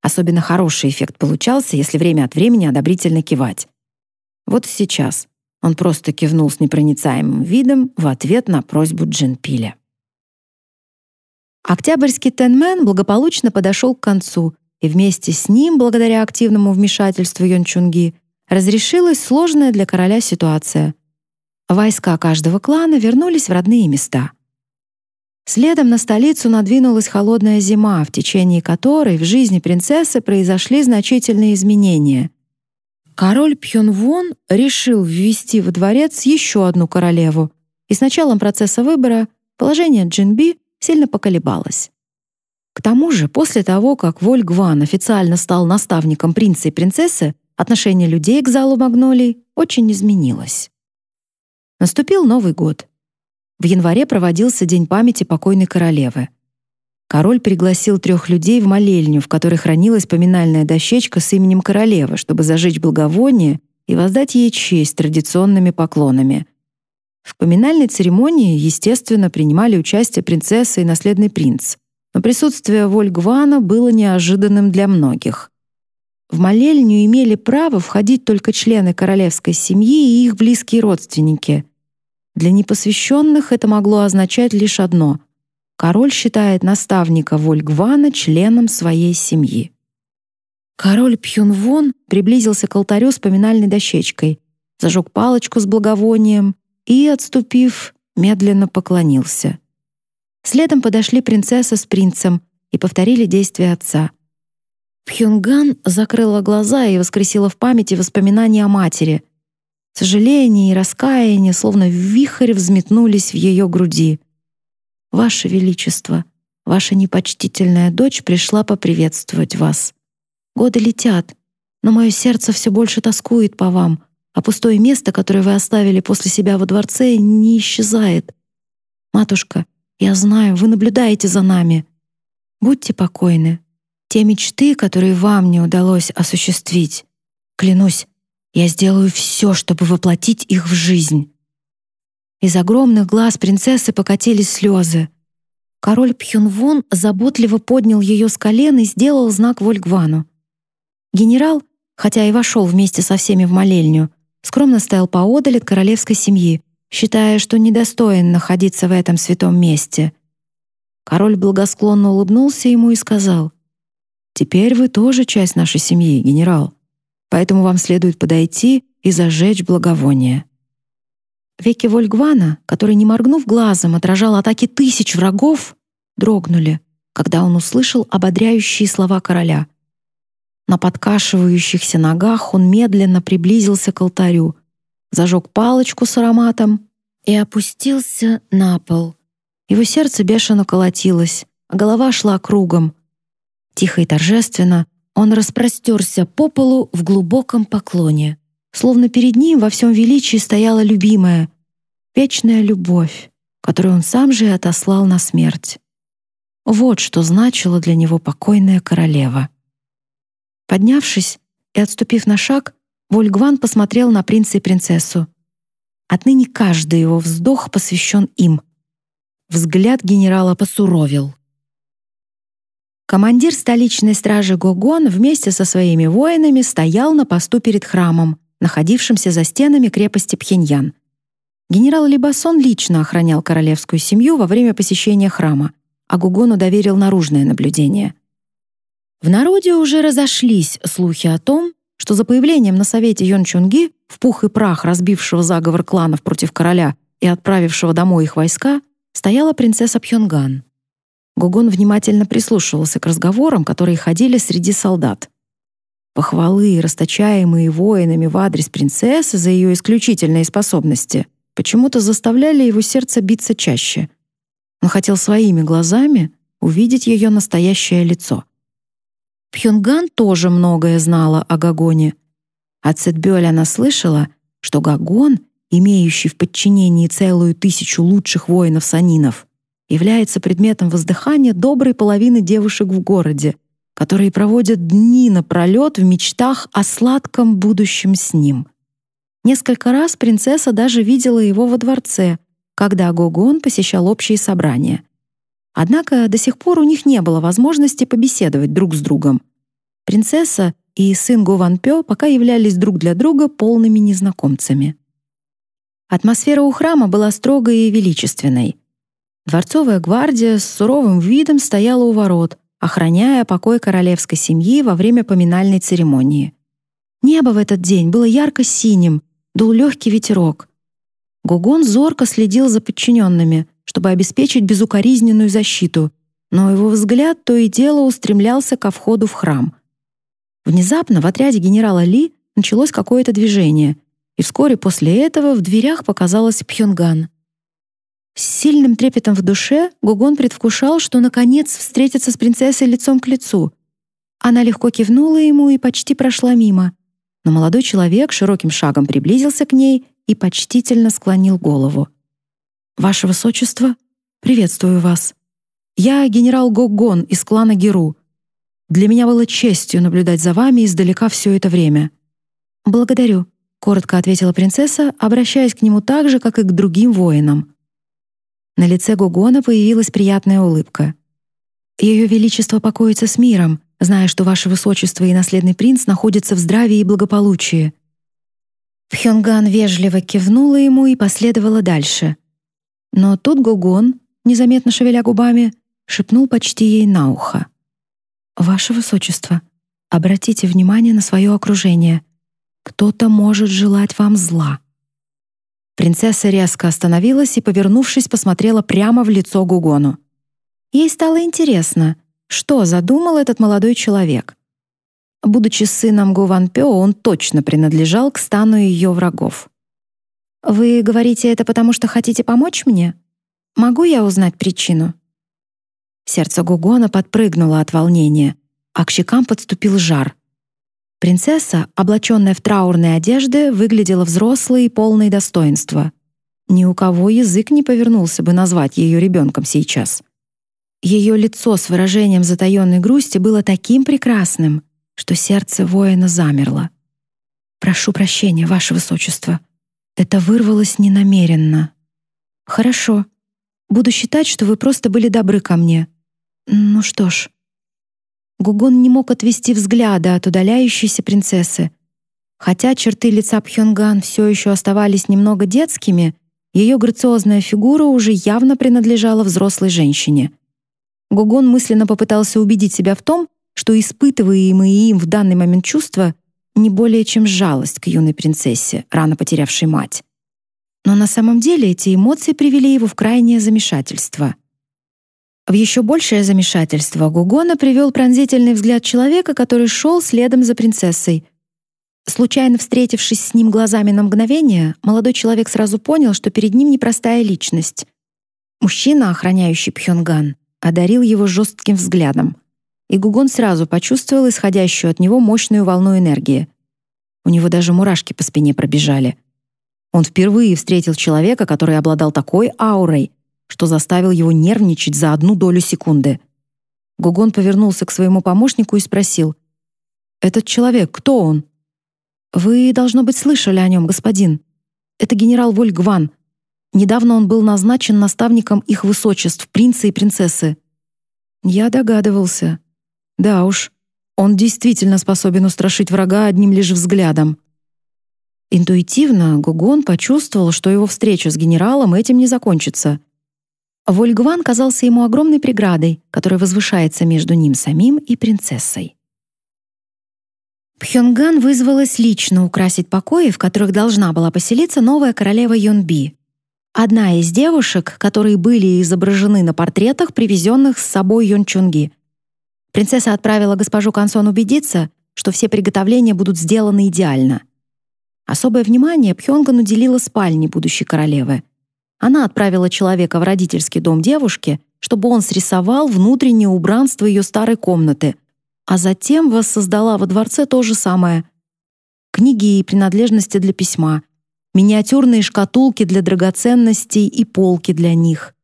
Особенно хороший эффект получался, если время от времени одобрительно кивать. Вот сейчас он просто кивнул с непроницаемым видом в ответ на просьбу Джинпиля. Октябрьский Тенмен благополучно подошел к концу, и вместе с ним, благодаря активному вмешательству Йончунги, разрешилась сложная для короля ситуация. Войска каждого клана вернулись в родные места. Следом на столицу надвинулась холодная зима, в течение которой в жизни принцессы произошли значительные изменения. Король Пхёнвон решил ввести во дворец еще одну королеву, и с началом процесса выбора положение Джинби сильно поколебалось. К тому же, после того, как Вольгван официально стал наставником принца и принцессы, отношение людей к залу магнолий очень изменилось. Наступил Новый год. В январе проводился День памяти покойной королевы. Король пригласил трех людей в молельню, в которой хранилась поминальная дощечка с именем королевы, чтобы зажечь благовоние и воздать ей честь традиционными поклонами. В поминальной церемонии, естественно, принимали участие принцесса и наследный принц но присутствие Вольгвана было неожиданным для многих. В молельню имели право входить только члены королевской семьи и их близкие родственники. Для непосвященных это могло означать лишь одно — король считает наставника Вольгвана членом своей семьи. Король Пхюнвон приблизился к алтарю с поминальной дощечкой, зажег палочку с благовонием и, отступив, медленно поклонился — Следом подошли принцесса с принцем и повторили действия отца. Пхюнган закрыла глаза и воскресила в памяти воспоминания о матери. Сожаление и раскаяние, словно вихрь, взметнулись в ее груди. «Ваше Величество, ваша непочтительная дочь пришла поприветствовать вас. Годы летят, но мое сердце все больше тоскует по вам, а пустое место, которое вы оставили после себя во дворце, не исчезает. Матушка, я знаю, вы наблюдаете за нами. Будьте покойны. Те мечты, которые вам не удалось осуществить, клянусь, я сделаю все, чтобы воплотить их в жизнь. Из огромных глаз принцессы покатились слезы. Король Пхюнвон заботливо поднял ее с колен и сделал знак Вольгвану. Генерал, хотя и вошел вместе со всеми в молельню, скромно стоял поодаль от королевской семьи, считая, что недостоин находиться в этом святом месте. Король благосклонно улыбнулся ему и сказал, «Теперь вы тоже часть нашей семьи, генерал, поэтому вам следует подойти и зажечь благовоние». Веки Вольгвана, который, не моргнув глазом, отражал атаки тысяч врагов, дрогнули, когда он услышал ободряющие слова короля. На подкашивающихся ногах он медленно приблизился к алтарю, зажег палочку с ароматом и опустился на пол. Его сердце бешено колотилось, а голова шла кругом. Тихо и торжественно он распростерся по полу в глубоком поклоне, словно перед ним во всем величии стояла любимая, вечная любовь, которую он сам же и отослал на смерть. Вот что значила для него покойная королева. Поднявшись и отступив на шаг, Вольгван посмотрел на принца и принцессу. Отныне каждый его вздох посвящен им. Взгляд генерала посуровил. Командир столичной стражи Гогон вместе со своими воинами стоял на посту перед храмом, находившимся за стенами крепости Пхеньян. Генерал Либасон лично охранял королевскую семью во время посещения храма, а Гугону доверил наружное наблюдение. В народе уже разошлись слухи о том, что за появлением на совете Йон Чунги в пух и прах разбившего заговор кланов против короля и отправившего домой их войска стояла принцесса Пхёнган. Гугон внимательно прислушивался к разговорам, которые ходили среди солдат. Похвалы, расточаемые воинами в адрес принцессы за ее исключительные способности, почему-то заставляли его сердце биться чаще. Он хотел своими глазами увидеть ее настоящее лицо — Пхёнган тоже многое знала о Гагоне. От Цетбёль она слышала, что Гагон, имеющий в подчинении целую тысячу лучших воинов-санинов, является предметом воздыхания доброй половины девушек в городе, которые проводят дни напролет в мечтах о сладком будущем с ним. Несколько раз принцесса даже видела его во дворце, когда Гогон посещал общие собрания — Однако до сих пор у них не было возможности побеседовать друг с другом. Принцесса и сын Гованпё пока являлись друг для друга полными незнакомцами. Атмосфера у храма была строгой и величественной. Дворцовая гвардия с суровым видом стояла у ворот, охраняя покой королевской семьи во время поминальной церемонии. Небо в этот день было ярко-синим, дул легкий ветерок. Гугон зорко следил за подчиненными, чтобы обеспечить безукоризненную защиту, но его взгляд то и дело устремлялся ко входу в храм. Внезапно в отряде генерала Ли началось какое-то движение, и вскоре после этого в дверях показалась Пхёнган. С сильным трепетом в душе Гугон предвкушал, что наконец встретится с принцессой лицом к лицу. Она легко кивнула ему и почти прошла мимо. Но молодой человек широким шагом приблизился к ней и почтительно склонил голову. «Ваше высочество, приветствую вас. Я генерал Гогон из клана Геру. Для меня было честью наблюдать за вами издалека все это время». «Благодарю», — коротко ответила принцесса, обращаясь к нему так же, как и к другим воинам. На лице Гугона появилась приятная улыбка. «Ее Величество покоится с миром, зная, что Ваше Высочество и наследный принц находятся в здравии и благополучии». Пхёнган вежливо кивнула ему и последовала дальше. Но тут Гугон, незаметно шевеля губами, шепнул почти ей на ухо. «Ваше Высочество, обратите внимание на свое окружение. Кто-то может желать вам зла». Принцесса резко остановилась и, повернувшись, посмотрела прямо в лицо Гугону. Ей стало интересно, что задумал этот молодой человек. Будучи сыном Гуванпё, он точно принадлежал к стану ее врагов. «Вы говорите это потому, что хотите помочь мне? Могу я узнать причину?» Сердце Гугона подпрыгнуло от волнения, а к щекам подступил жар — Принцесса, облаченная в траурные одежды, выглядела взрослой и полной достоинства. Ни у кого язык не повернулся бы назвать ее ребенком сейчас. Ее лицо с выражением затаенной грусти было таким прекрасным, что сердце воина замерло. «Прошу прощения, ваше высочество. Это вырвалось ненамеренно». «Хорошо. Буду считать, что вы просто были добры ко мне. Ну что ж, Гугон не мог отвести взгляда от удаляющейся принцессы. Хотя черты лица Пхёнган все еще оставались немного детскими, ее грациозная фигура уже явно принадлежала взрослой женщине. Гугон мысленно попытался убедить себя в том, что испытываемые им в данный момент чувства не более чем жалость к юной принцессе, рано потерявшей мать. Но на самом деле эти эмоции привели его в крайнее замешательство — в еще большее замешательство Гугона привел пронзительный взгляд человека, который шел следом за принцессой. Случайно встретившись с ним глазами на мгновение, молодой человек сразу понял, что перед ним непростая личность. Мужчина, охраняющий Пхёнган, одарил его жестким взглядом, и Гугон сразу почувствовал исходящую от него мощную волну энергии. У него даже мурашки по спине пробежали. Он впервые встретил человека, который обладал такой аурой, что заставил его нервничать за одну долю секунды. Гугон повернулся к своему помощнику и спросил: "Этот человек, кто он?" "Вы должно быть слышали о нем, господин. Это генерал Вольгван. Недавно он был назначен наставником их высочеств, принца и принцессы". Я догадывался. Да уж, он действительно способен устрашить врага одним лишь взглядом. Интуитивно Гугон почувствовал, что его встреча с генералом этим не закончится — Вольгван казался ему огромной преградой, которая возвышается между ним самим и принцессой. Пхёнган вызвалась лично украсить покои, в которых должна была поселиться новая королева Юнби. Одна из девушек, которые были изображены на портретах, привезенных с собой Юнчунги. Принцесса отправила госпожу Кансон убедиться, что все приготовления будут сделаны идеально. Особое внимание Пхёнган уделила спальне будущей королевы — она отправила человека в родительский дом девушки, чтобы он срисовал внутреннее убранство ее старой комнаты, а затем воссоздала во дворце то же самое. Книги и принадлежности для письма, миниатюрные шкатулки для драгоценностей и полки для них,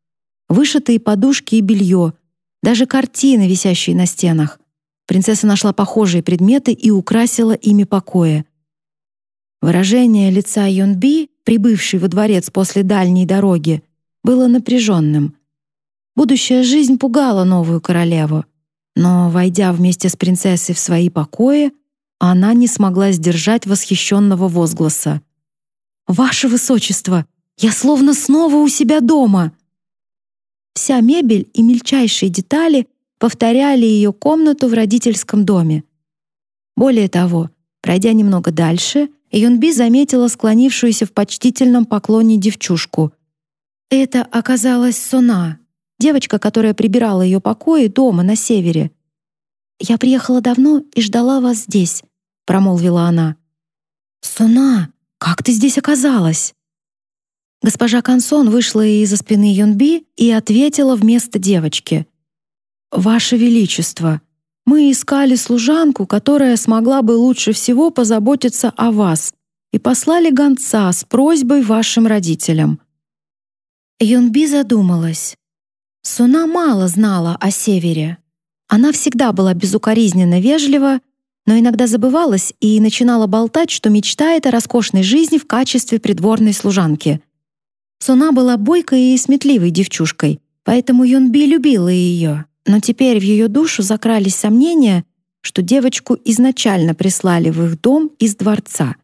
вышитые подушки и белье, даже картины, висящие на стенах. Принцесса нашла похожие предметы и украсила ими покои. Выражение лица Юнби прибывший во дворец после дальней дороги, было напряженным. Будущая жизнь пугала новую королеву, но, войдя вместе с принцессой в свои покои, она не смогла сдержать восхищенного возгласа. «Ваше высочество, я словно снова у себя дома!» Вся мебель и мельчайшие детали повторяли ее комнату в родительском доме. Более того, пройдя немного дальше, Юнби заметила склонившуюся в почтительном поклоне девчушку. Это оказалась Сона, девочка, которая прибирала ее покои дома на севере. «Я приехала давно и ждала вас здесь», — промолвила она. «Сона, как ты здесь оказалась?» Госпожа Кансон вышла из-за спины Юнби и ответила вместо девочки. «Ваше Величество, мы искали служанку, которая смогла бы лучше всего позаботиться о вас, и послали гонца с просьбой вашим родителям». Юнби задумалась. Суна мало знала о Севере. Она всегда была безукоризненно вежлива, но иногда забывалась и начинала болтать, что мечтает о роскошной жизни в качестве придворной служанки. Суна была бойкой и сметливой девчушкой, поэтому Юнби любила ее. Но теперь в ее душу закрались сомнения, что девочку изначально прислали в их дом из дворца.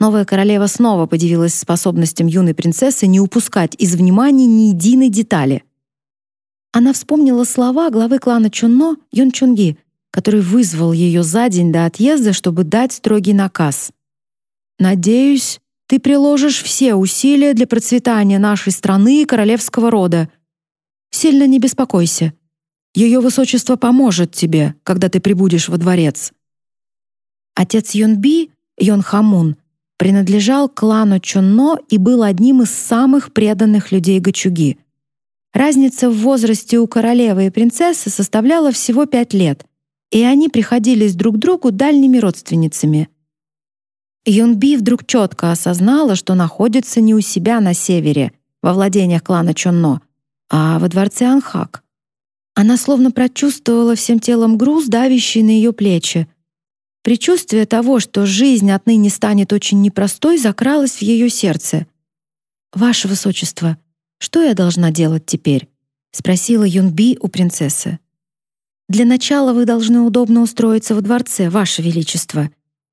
Новая королева снова подивилась способностям юной принцессы не упускать из внимания ни единой детали. Она вспомнила слова главы клана Чунно Юн Чунги, который вызвал ее за день до отъезда, чтобы дать строгий наказ. «Надеюсь, ты приложишь все усилия для процветания нашей страны и королевского рода. Сильно не беспокойся. Ее высочество поможет тебе, когда ты прибудешь во дворец». Отец Юнби, Йон Хамун, принадлежал клану Чунно и был одним из самых преданных людей Гачуги. Разница в возрасте у королевы и принцессы составляла всего пять лет, и они приходились друг другу дальними родственницами. Юнби вдруг четко осознала, что находится не у себя на севере, во владениях клана Чонно, а во дворце Анхак. Она словно прочувствовала всем телом груз, давящий на ее плечи. Причувствие того, что жизнь отныне станет очень непростой, закралось в ее сердце. «Ваше Высочество, что я должна делать теперь?» — спросила Юнби у принцессы. «Для начала вы должны удобно устроиться во дворце, Ваше Величество.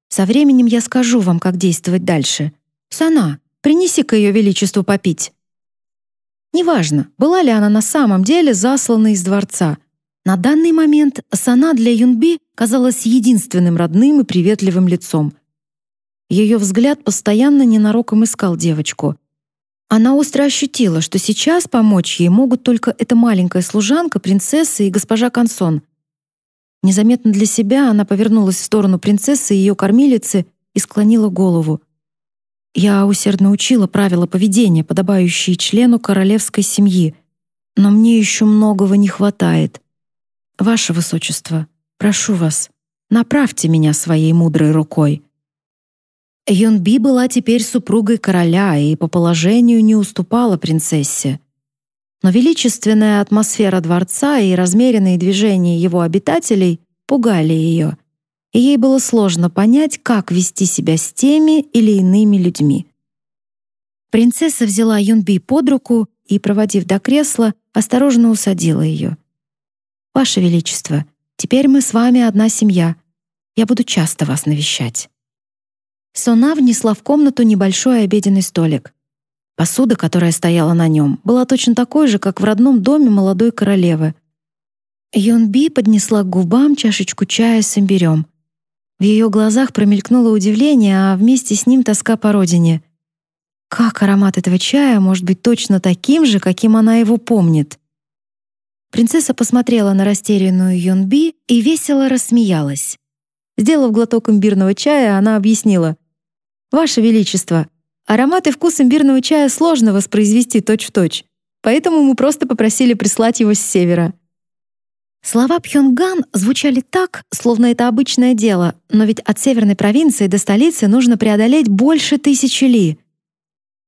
Со временем я скажу вам, как действовать дальше. Сана, принеси-ка ее Величеству попить». Неважно, была ли она на самом деле заслана из дворца. На данный момент Сана для Юнби казалась единственным родным и приветливым лицом. Ее взгляд постоянно ненароком искал девочку — она остро ощутила, что сейчас помочь ей могут только эта маленькая служанка, принцесса и госпожа Консон. Незаметно для себя она повернулась в сторону принцессы и ее кормилицы и склонила голову. Я усердно учила правила поведения, подобающие члену королевской семьи, но мне еще многого не хватает. Ваше высочество, прошу вас, направьте меня своей мудрой рукой. Юнби была теперь супругой короля и по положению не уступала принцессе. Но величественная атмосфера дворца и размеренные движения его обитателей пугали ее, и ей было сложно понять, как вести себя с теми или иными людьми. Принцесса взяла Юнби под руку и, проводив до кресла, осторожно усадила ее. «Ваше Величество, теперь мы с вами одна семья. Я буду часто вас навещать». Сона внесла в комнату небольшой обеденный столик. Посуда, которая стояла на нем, была точно такой же, как в родном доме молодой королевы. Юнби поднесла к губам чашечку чая с имбирем. В ее глазах промелькнуло удивление, а вместе с ним тоска по родине. Как аромат этого чая может быть точно таким же, каким она его помнит? Принцесса посмотрела на растерянную Юнби и весело рассмеялась. Сделав глоток имбирного чая, она объяснила: Ваше Величество, аромат и вкус имбирного чая сложно воспроизвести точь-в-точь, поэтому мы просто попросили прислать его с севера». Слова Пхёнган звучали так, словно это обычное дело, но ведь от северной провинции до столицы нужно преодолеть больше тысячи ли.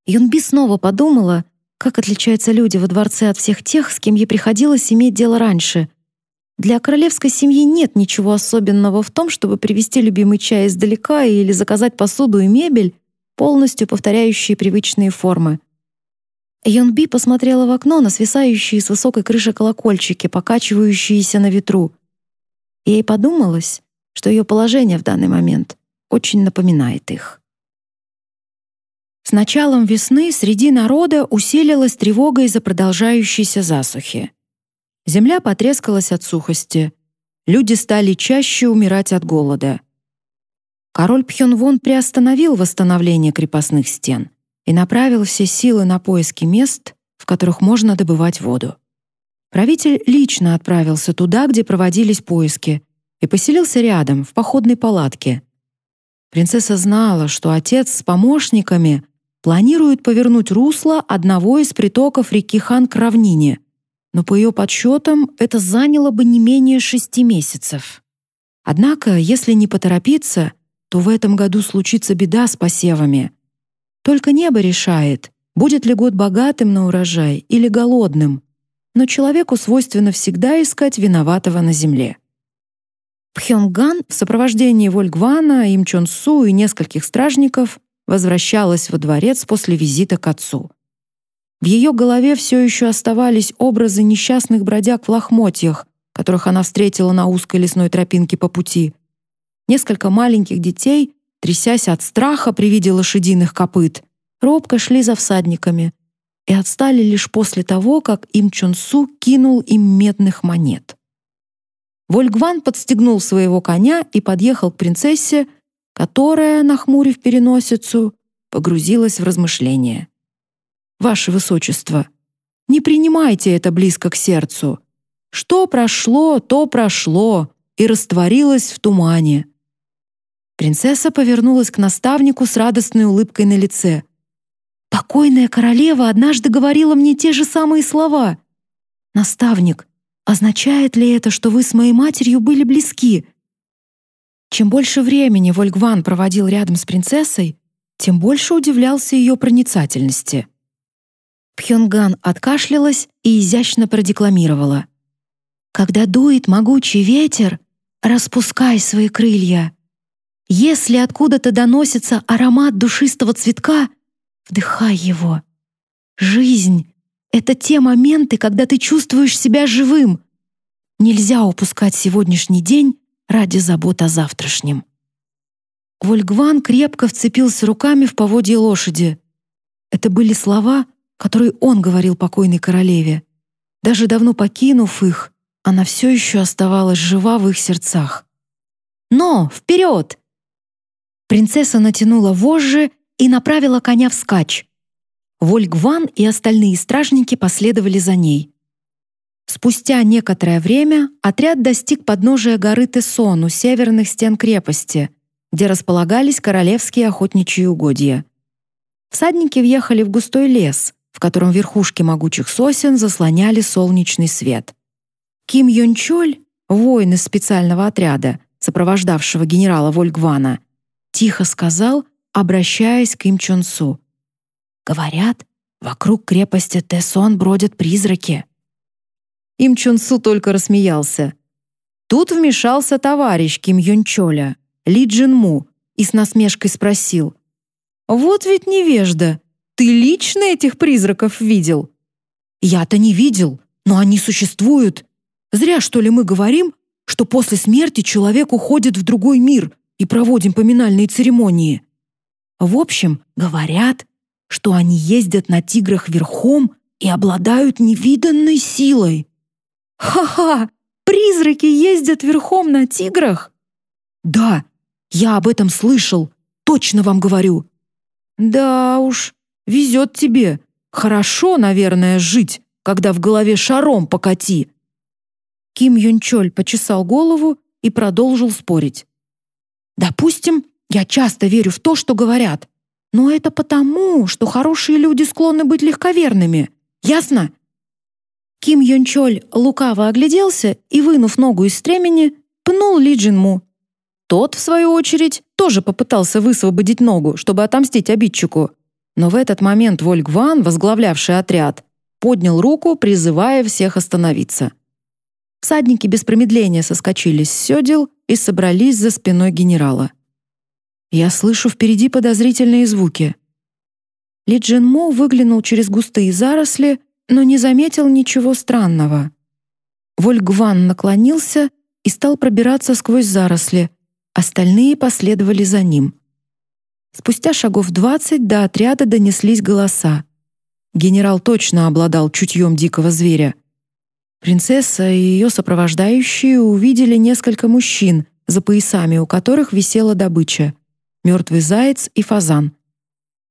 Юнби снова подумала, как отличаются люди во дворце от всех тех, с кем ей приходилось иметь дело раньше. Для королевской семьи нет ничего особенного в том, чтобы привезти любимый чай издалека или заказать посуду и мебель, полностью повторяющие привычные формы. Йонби посмотрела в окно на свисающие с высокой крыши колокольчики, покачивающиеся на ветру. Ей подумалось, что ее положение в данный момент очень напоминает их. С началом весны среди народа усилилась тревога из-за продолжающейся засухи. Земля потрескалась от сухости. Люди стали чаще умирать от голода. Король Пхёнвон приостановил восстановление крепостных стен и направил все силы на поиски мест, в которых можно добывать воду. Правитель лично отправился туда, где проводились поиски, и поселился рядом, в походной палатке. Принцесса знала, что отец с помощниками планируют повернуть русло одного из притоков реки Хан к равнине, но по ее подсчетам это заняло бы не менее шести месяцев. Однако, если не поторопиться, то в этом году случится беда с посевами. Только небо решает, будет ли год богатым на урожай или голодным, но человеку свойственно всегда искать виноватого на земле. Пхёнган в сопровождении Вольгвана, Им Чон и нескольких стражников возвращалась во дворец после визита к отцу. В ее голове все еще оставались образы несчастных бродяг в лохмотьях, которых она встретила на узкой лесной тропинке по пути. Несколько маленьких детей, трясясь от страха при виде лошадиных копыт, робко шли за всадниками и отстали лишь после того, как Им Чон Су кинул им медных монет. Вольгван подстегнул своего коня и подъехал к принцессе, которая, нахмурив переносицу, погрузилась в размышления. «Ваше Высочество, не принимайте это близко к сердцу. Что прошло, то прошло и растворилось в тумане». Принцесса повернулась к наставнику с радостной улыбкой на лице. «Покойная королева однажды говорила мне те же самые слова. Наставник, Означает ли это, что вы с моей матерью были близки? Чем больше времени Вольгван проводил рядом с принцессой, тем больше удивлялся ее проницательности. Пхёнган откашлялась и изящно продекламировала. «Когда дует могучий ветер, распускай свои крылья. Если откуда-то доносится аромат душистого цветка, вдыхай его. Жизнь это те моменты, когда ты чувствуешь себя живым. Нельзя упускать сегодняшний день ради забот о завтрашнем. Вольгван крепко вцепился руками в поводье лошади. Это были слова, которые он говорил покойной королеве. Даже давно покинув их, она все еще оставалась жива в их сердцах. «Но! Вперед!» Принцесса натянула вожжи и направила коня вскачь. Вольгван и остальные стражники последовали за ней. Спустя некоторое время отряд достиг подножия горы Тесон у северных стен крепости, где располагались королевские охотничьи угодья. Всадники въехали в густой лес, в котором верхушки могучих сосен заслоняли солнечный свет. Ким Юнчоль, воин из специального отряда, сопровождавшего генерала Вольгвана, тихо сказал, обращаясь к Им Чонсу: Говорят, вокруг крепости Тесон бродят призраки. Им Чун Су только рассмеялся. Тут вмешался товарищ Ким Юн Чоля, Ли Джин Му, и с насмешкой спросил. «Вот ведь невежда, ты лично этих призраков видел?» «Я-то не видел, но они существуют. Зря, что ли, мы говорим, что после смерти человек уходит в другой мир и проводим поминальные церемонии. В общем, говорят, что они ездят на тиграх верхом и обладают невиданной силой. Ха-ха! Призраки ездят верхом на тиграх? Да, я об этом слышал, точно вам говорю. Да уж, везет тебе. Хорошо, наверное, жить, когда в голове шаром покати. Ким Юнчоль почесал голову и продолжил спорить. Допустим, я часто верю в то, что говорят, но это потому, что хорошие люди склонны быть легковерными. Ясно? Ким Йончоль лукаво огляделся и, вынув ногу из стремени, пнул Ли Джинму. Тот, в свою очередь, тоже попытался высвободить ногу, чтобы отомстить обидчику. Но в этот момент Вольг Ван, возглавлявший отряд, поднял руку, призывая всех остановиться. Всадники без промедления соскочили с седел и собрались за спиной генерала. Я слышу впереди подозрительные звуки. Ли Джин Мо выглянул через густые заросли, но не заметил ничего странного. Вольгван наклонился и стал пробираться сквозь заросли, остальные последовали за ним. Спустя шагов двадцать до отряда донеслись голоса. Генерал точно обладал чутьем дикого зверя. Принцесса и ее сопровождающие увидели несколько мужчин, за поясами у которых висела добыча — мертвый заяц и фазан.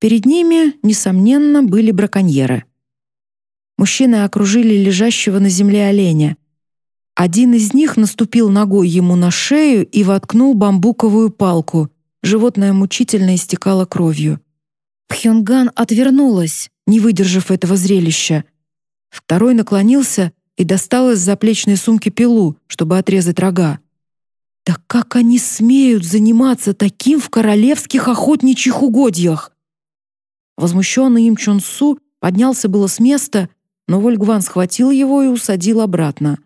Перед ними, несомненно, были браконьеры. Мужчины окружили лежащего на земле оленя. Один из них наступил ногой ему на шею и воткнул бамбуковую палку. Животное мучительно истекало кровью. Пхёнган отвернулась, не выдержав этого зрелища. Второй наклонился и достал из заплечной сумки пилу, чтобы отрезать рога. Да как они смеют заниматься таким в королевских охотничьих угодьях? Возмущенный им Чон Су поднялся было с места, но Вольгван схватил его и усадил обратно.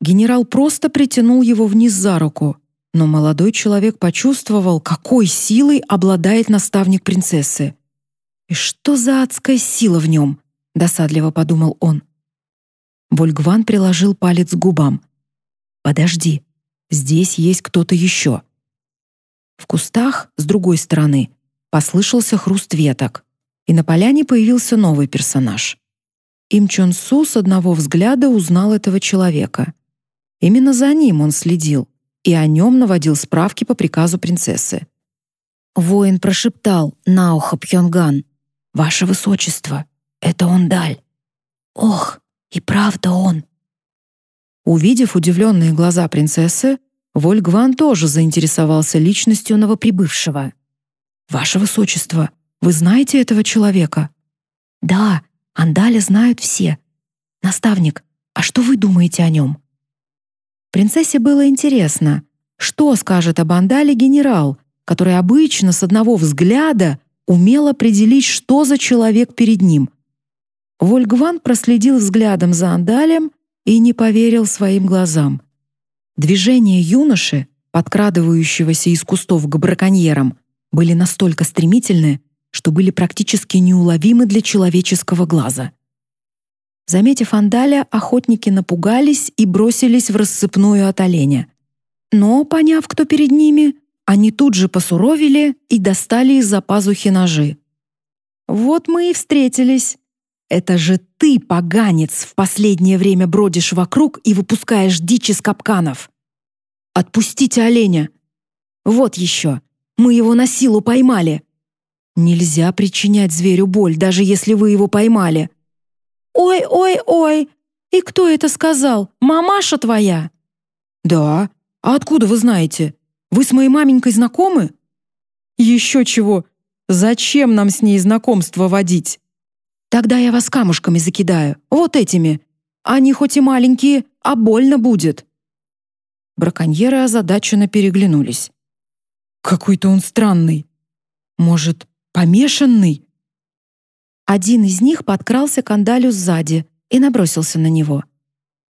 Генерал просто притянул его вниз за руку, но молодой человек почувствовал, какой силой обладает наставник принцессы. «И что за адская сила в нем?» — досадливо подумал он. Вольгван приложил палец к губам. «Подожди, здесь есть кто-то еще». В кустах, с другой стороны, послышался хруст веток, и на поляне появился новый персонаж. Им Чон Су с одного взгляда узнал этого человека. Именно за ним он следил и о нем наводил справки по приказу принцессы. Воин прошептал на ухо Пхёнган. «Ваше Высочество, это он Даль». «Ох, и правда он». Увидев удивленные глаза принцессы, Вольгван тоже заинтересовался личностью новоприбывшего. «Ваше Высочество, вы знаете этого человека?» «Да, Андаля знают все. Наставник, а что вы думаете о нем?» Принцессе было интересно, что скажет об Андале генерал, который обычно с одного взгляда умел определить, что за человек перед ним. Вольгван проследил взглядом за Андалем и не поверил своим глазам. Движения юноши, подкрадывающегося из кустов к браконьерам, были настолько стремительны, что были практически неуловимы для человеческого глаза. Заметив Андаля, охотники напугались и бросились в рассыпную от оленя. Но, поняв, кто перед ними, они тут же посуровили и достали из-за пазухи ножи. «Вот мы и встретились. Это же ты, поганец, в последнее время бродишь вокруг и выпускаешь дичь из капканов. Отпустите оленя. Вот еще. Мы его на силу поймали. Нельзя причинять зверю боль, даже если вы его поймали. Ой, ой, ой. И кто это сказал? Мамаша твоя? Да. А откуда вы знаете? Вы с моей маменькой знакомы? Еще чего? Зачем нам с ней знакомство водить? Тогда я вас камушками закидаю, вот этими. Они хоть и маленькие, а больно будет. Браконьеры озадаченно переглянулись. Какой-то он странный. Может, помешанный? Один из них подкрался к Андалю сзади и набросился на него.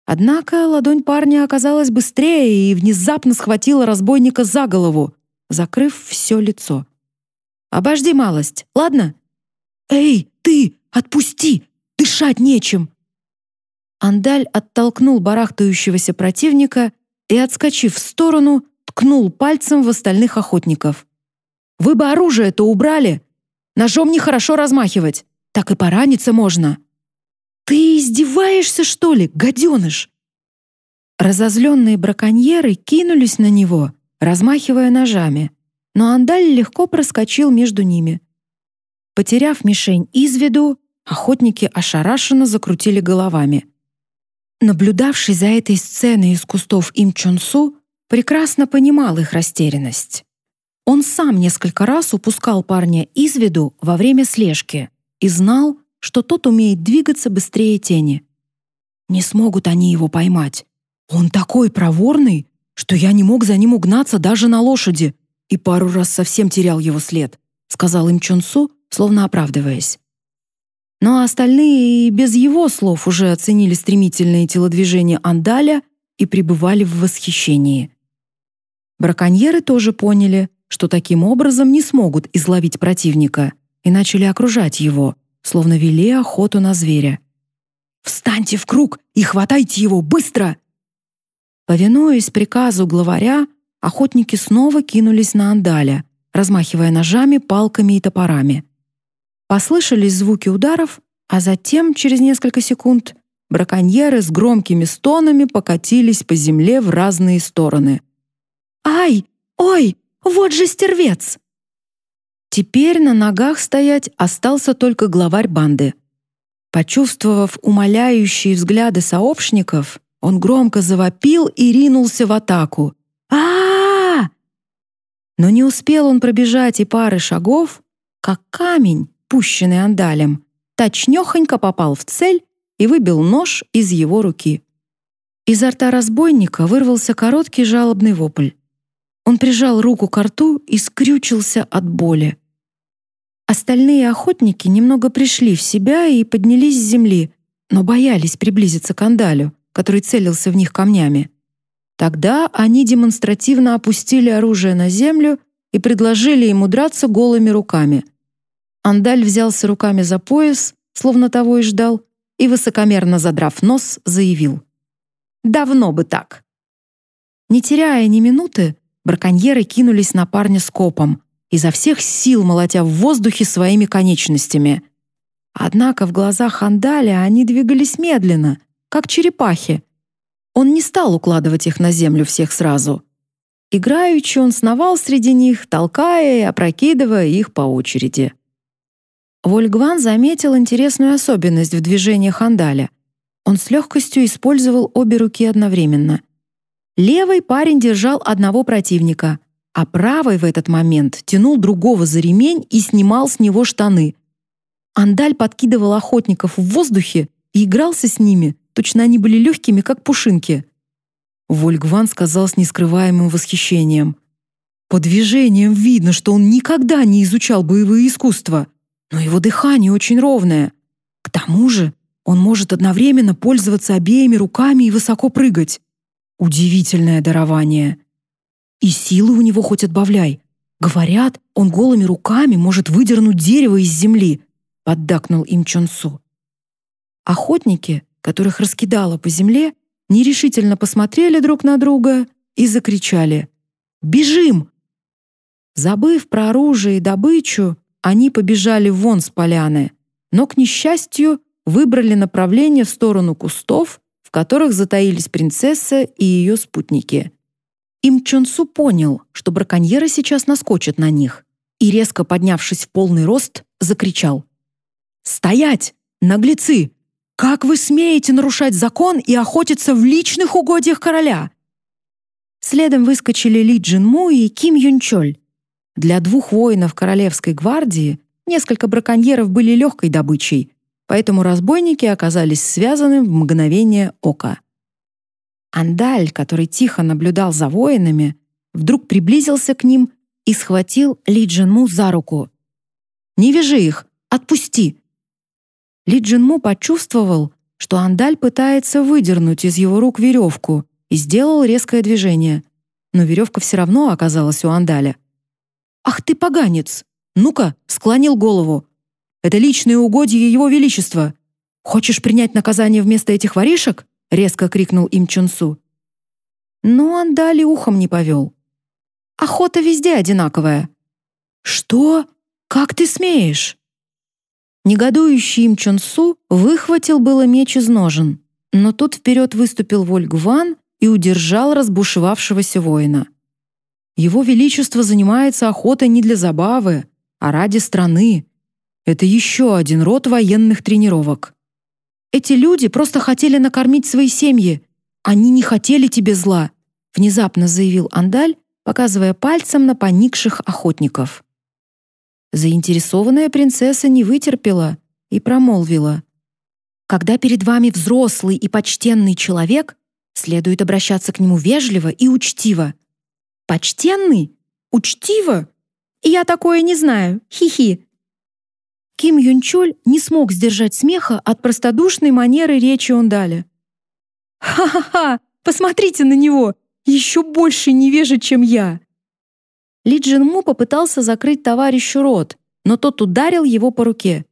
Однако ладонь парня оказалась быстрее и внезапно схватила разбойника за голову, закрыв все лицо. «Обожди малость, ладно?» «Эй, ты, отпусти! Дышать нечем!» Андаль оттолкнул барахтающегося противника и, отскочив в сторону, ткнул пальцем в остальных охотников. «Вы бы оружие-то убрали! Ножом нехорошо размахивать, так и пораниться можно!» «Ты издеваешься, что ли, гаденыш?» Разозленные браконьеры кинулись на него, размахивая ножами, но Андаль легко проскочил между ними. Потеряв мишень из виду, охотники ошарашенно закрутили головами. Наблюдавший за этой сценой из кустов Им Чон Су прекрасно понимал их растерянность. Он сам несколько раз упускал парня из виду во время слежки и знал, что тот умеет двигаться быстрее тени. Не смогут они его поймать. Он такой проворный, что я не мог за ним угнаться даже на лошади и пару раз совсем терял его след, сказал им Чонсу, словно оправдываясь. Но остальные и без его слов уже оценили стремительные телодвижения Андаля и пребывали в восхищении. Браконьеры тоже поняли, что таким образом не смогут изловить противника, и начали окружать его, словно вели охоту на зверя. «Встаньте в круг и хватайте его быстро!» Повинуясь приказу главаря, охотники снова кинулись на Андаля, размахивая ножами, палками и топорами. Послышались звуки ударов, а затем, через несколько секунд, браконьеры с громкими стонами покатились по земле в разные стороны. «Ай! Ой! Вот же стервец!» Теперь на ногах стоять остался только главарь банды. Почувствовав умоляющие взгляды сообщников, он громко завопил и ринулся в атаку. а а, -а! Но не успел он пробежать и пары шагов, как камень, пущенный андалем, точнёхонько попал в цель и выбил нож из его руки. Изо рта разбойника вырвался короткий жалобный вопль. Он прижал руку к рту и скрючился от боли. Остальные охотники немного пришли в себя и поднялись с земли, но боялись приблизиться к Андалю, который целился в них камнями. Тогда они демонстративно опустили оружие на землю и предложили ему драться голыми руками. Андаль взялся руками за пояс, словно того и ждал, и, высокомерно задрав нос, заявил. «Давно бы так». Не теряя ни минуты, браконьеры кинулись на парня с копом, изо всех сил молотя в воздухе своими конечностями. Однако в глазах Андаля они двигались медленно, как черепахи. Он не стал укладывать их на землю всех сразу. Играючи он сновал среди них, толкая и опрокидывая их по очереди. Вольгван заметил интересную особенность в движениях Андаля. Он с легкостью использовал обе руки одновременно. Левый парень держал одного противника, а правый в этот момент тянул другого за ремень и снимал с него штаны. Андаль подкидывал охотников в воздухе и игрался с ними, точно они были легкими, как пушинки. Вольгван сказал с нескрываемым восхищением. «По движениям видно, что он никогда не изучал боевые искусства» но его дыхание очень ровное. К тому же он может одновременно пользоваться обеими руками и высоко прыгать. Удивительное дарование. И силы у него хоть отбавляй. Говорят, он голыми руками может выдернуть дерево из земли, поддакнул им Чонсу. Охотники, которых раскидало по земле, нерешительно посмотрели друг на друга и закричали: "Бежим!" Забыв про оружие и добычу, они побежали вон с поляны, но, к несчастью, выбрали направление в сторону кустов, в которых затаились принцесса и ее спутники. Им Чонсу понял, что браконьеры сейчас наскочат на них, и, резко поднявшись в полный рост, закричал. «Стоять! Наглецы! Как вы смеете нарушать закон и охотиться в личных угодьях короля?» Следом выскочили Ли Джинму и Ким Юнчоль, для двух воинов Королевской гвардии несколько браконьеров были легкой добычей, поэтому разбойники оказались связаны в мгновение ока. Андаль, который тихо наблюдал за воинами, вдруг приблизился к ним и схватил Ли Джинму за руку. «Не вяжи их! Отпусти!» Ли Джинму почувствовал, что Андаль пытается выдернуть из его рук веревку и сделал резкое движение, но веревка все равно оказалась у Андаля. «Ах ты поганец! Ну-ка, склонил голову. Это личные угодья Его Величества. Хочешь принять наказание вместо этих воришек?» — резко крикнул им Чунсу. Но Андали ухом не повел. «Охота везде одинаковая». «Что? Как ты смеешь?» Негодующий им Чунсу выхватил было меч из ножен, но тут вперед выступил Вольгван и удержал разбушевавшегося воина. Его Величество занимается охотой не для забавы, а ради страны. Это еще один род военных тренировок. Эти люди просто хотели накормить свои семьи. Они не хотели тебе зла, внезапно заявил Андаль, показывая пальцем на поникших охотников. Заинтересованная принцесса не вытерпела и промолвила: "Когда перед вами взрослый и почтенный человек, следует обращаться к нему вежливо и учтиво. Почтенный? Учтиво? Я такое не знаю. Хи-хи. Ким Юнчоль не смог сдержать смеха от простодушной манеры речи Ондаля. «Ха-ха-ха! Посмотрите на него! Еще больше невежа, чем я!» Ли Джинму попытался закрыть товарищу рот, но тот ударил его по руке.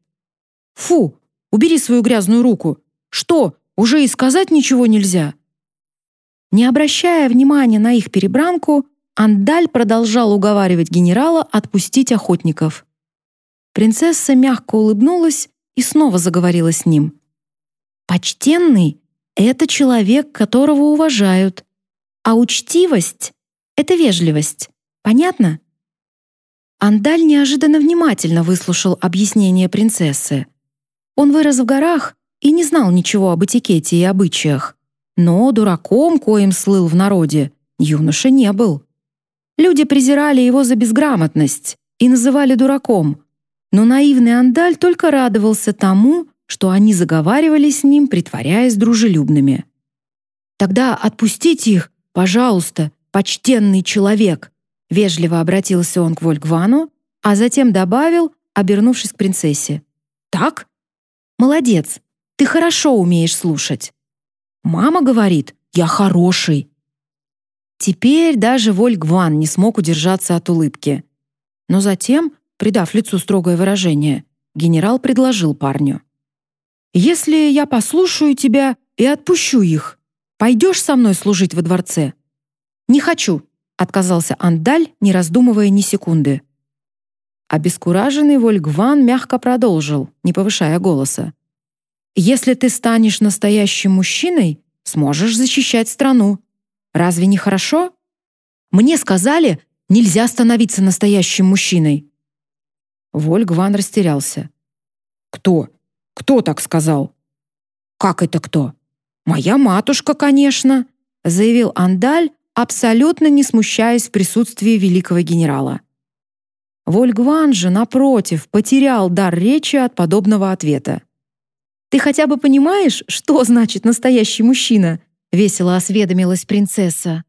«Фу! Убери свою грязную руку! Что, уже и сказать ничего нельзя?» Не обращая внимания на их перебранку, Андаль продолжал уговаривать генерала отпустить охотников. Принцесса мягко улыбнулась и снова заговорила с ним. Почтенный — это человек, которого уважают, а учтивость — это вежливость. Понятно? Андаль неожиданно внимательно выслушал объяснение принцессы. Он вырос в горах и не знал ничего об этикете и обычаях. Но дураком, коим слыл в народе, юноша не был. Люди презирали его за безграмотность и называли дураком, но наивный Андаль только радовался тому, что они заговаривали с ним, притворяясь дружелюбными. «Тогда отпустите их, пожалуйста, почтенный человек», вежливо обратился он к Вольгвану, а затем добавил, обернувшись к принцессе. «Так? Молодец, ты хорошо умеешь слушать. Мама говорит, я хороший». Теперь даже Вольгван не смог удержаться от улыбки. Но затем, придав лицу строгое выражение, генерал предложил парню. Если я послушаю тебя и отпущу их, пойдешь со мной служить во дворце?» «Не хочу», — отказался Андаль, не раздумывая ни секунды. Обескураженный Вольгван мягко продолжил, не повышая голоса. «Если ты станешь настоящим мужчиной, сможешь защищать страну. Разве не хорошо? Мне сказали, нельзя становиться настоящим мужчиной». Вольгван растерялся. «Кто? Кто так сказал? Как это кто? Моя матушка, конечно, заявил Андаль, абсолютно не смущаясь в присутствии великого генерала. Вольгван же, напротив, потерял дар речи от подобного ответа. «Ты хотя бы понимаешь, что значит настоящий мужчина?» — весело осведомилась принцесса.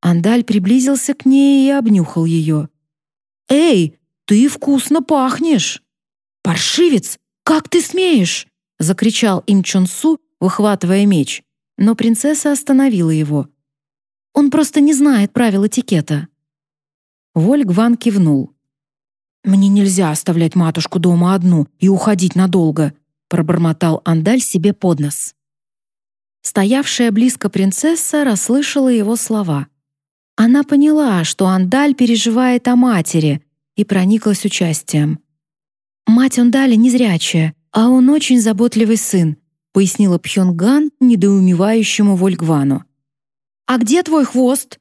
Андаль приблизился к ней и обнюхал ее. «Эй, ты вкусно пахнешь!» «Паршивец! «Как ты смеешь?» — закричал им Чон Су, выхватывая меч. Но принцесса остановила его. «Он просто не знает правил этикета». Воль Гван кивнул. «Мне нельзя оставлять матушку дома одну и уходить надолго», пробормотал Андаль себе под нос. Стоявшая близко принцесса расслышала его слова. Она поняла, что Андаль переживает о матери, и прониклась участием. «Мать Ондали незрячая, а он очень заботливый сын», пояснила Пхёнган недоумевающему Вольгвану. «А где твой хвост?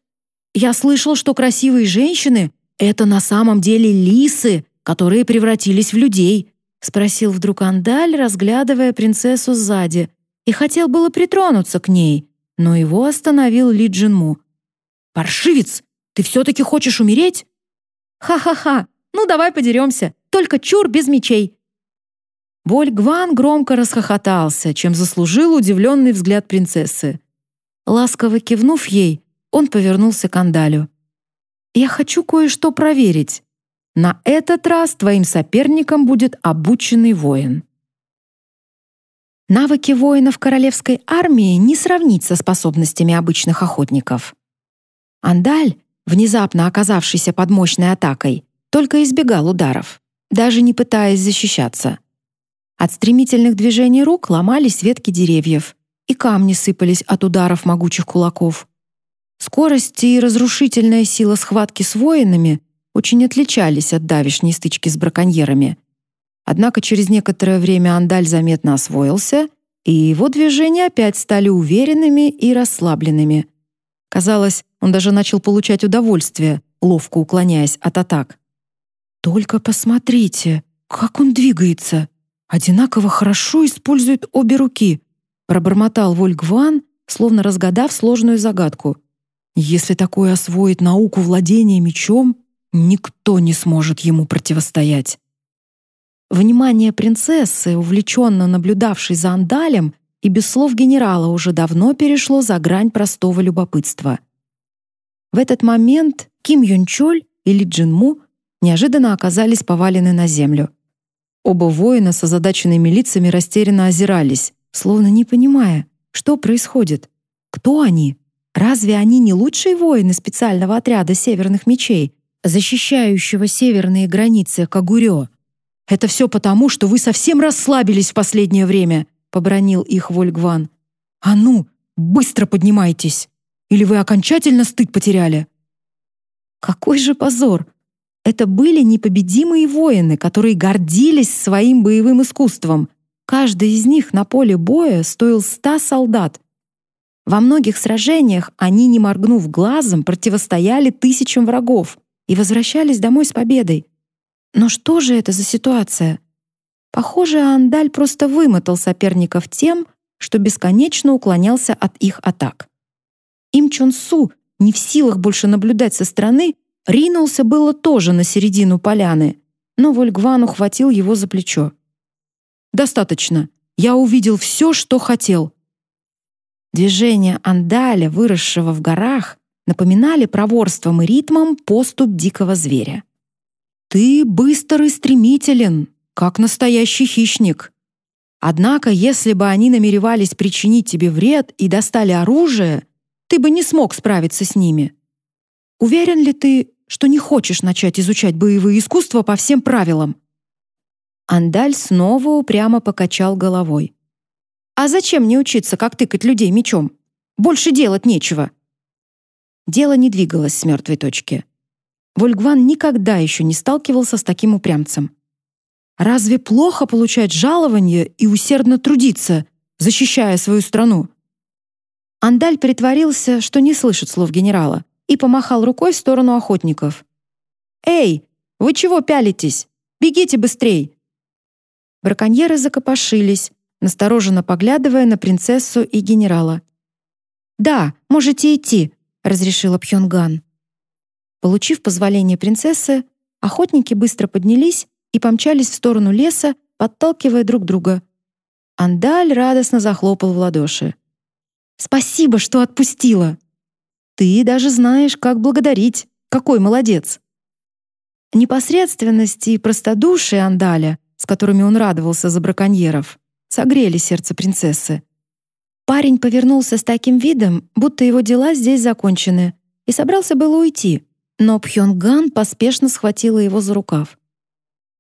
Я слышал, что красивые женщины — это на самом деле лисы, которые превратились в людей», спросил вдруг Андаль, разглядывая принцессу сзади, и хотел было притронуться к ней, но его остановил Ли Джинму. «Паршивец, ты все-таки хочешь умереть?» «Ха-ха-ха, ну давай подеремся», только чур без мечей!» Вольгван громко расхохотался, чем заслужил удивленный взгляд принцессы. Ласково кивнув ей, он повернулся к Андалю. «Я хочу кое-что проверить. На этот раз твоим соперником будет обученный воин». Навыки воинов королевской армии не сравнить со способностями обычных охотников. Андаль, внезапно оказавшийся под мощной атакой, только избегал ударов даже не пытаясь защищаться. От стремительных движений рук ломались ветки деревьев, и камни сыпались от ударов могучих кулаков. Скорость и разрушительная сила схватки с воинами очень отличались от давешней стычки с браконьерами. Однако через некоторое время Андаль заметно освоился, и его движения опять стали уверенными и расслабленными. Казалось, он даже начал получать удовольствие, ловко уклоняясь от атак. Только посмотрите, как он двигается. Одинаково хорошо использует обе руки, пробормотал Вольгван, словно разгадав сложную загадку. Если такое освоит науку владения мечом, никто не сможет ему противостоять. Внимание принцессы, увлеченно наблюдавшей за Андалем, и без слов генерала уже давно перешло за грань простого любопытства. В этот момент Ким Юнчоль и Ли Джинму неожиданно оказались повалены на землю. Оба воина с озадаченными лицами растерянно озирались, словно не понимая, что происходит. Кто они? Разве они не лучшие воины специального отряда северных мечей, защищающего северные границы Кагурё? Это все потому, что вы совсем расслабились в последнее время, побронил их Вольгван. А ну, быстро поднимайтесь, или вы окончательно стыд потеряли. Какой же позор! Это были непобедимые воины, которые гордились своим боевым искусством, Каждый из них на поле боя стоил ста солдат. Во многих сражениях они, не моргнув глазом, противостояли тысячам врагов и возвращались домой с победой. Но что же это за ситуация? Похоже, Андаль просто вымотал соперников тем, что бесконечно уклонялся от их атак. Им Чон не в силах больше наблюдать со стороны, ринулся было тоже на середину поляны, но Вольгван ухватил его за плечо. «Достаточно. Я увидел все, что хотел». Движения Андаля, выросшего в горах, напоминали проворством и ритмом поступ дикого зверя. «Ты быстр и стремителен, как настоящий хищник. Однако, если бы они намеревались причинить тебе вред и достали оружие, ты бы не смог справиться с ними. Уверен ли ты, что не хочешь начать изучать боевые искусства по всем правилам?» Андаль снова упрямо покачал головой. «А зачем мне учиться, как тыкать людей мечом? Больше делать нечего». Дело не двигалось с мертвой точки. Вольгван никогда еще не сталкивался с таким упрямцем. Разве плохо получать жалование и усердно трудиться, защищая свою страну? Андаль притворился, что не слышит слов генерала, и помахал рукой в сторону охотников. «Эй, вы чего пялитесь? Бегите быстрей!» Браконьеры закопошились, настороженно поглядывая на принцессу и генерала. «Да, можете идти», — разрешила Пхёнган. Получив позволение принцессы, охотники быстро поднялись и помчались в сторону леса, подталкивая друг друга. Андаль радостно захлопал в ладоши. «Спасибо, что отпустила! Ты даже знаешь, как благодарить. Какой молодец!» Непосредственность и простодушие Андаля с которыми он радовался за браконьеров, согрели сердце принцессы. Парень повернулся с таким видом, будто его дела здесь закончены, и собрался было уйти, но Пхёнган поспешно схватила его за рукав.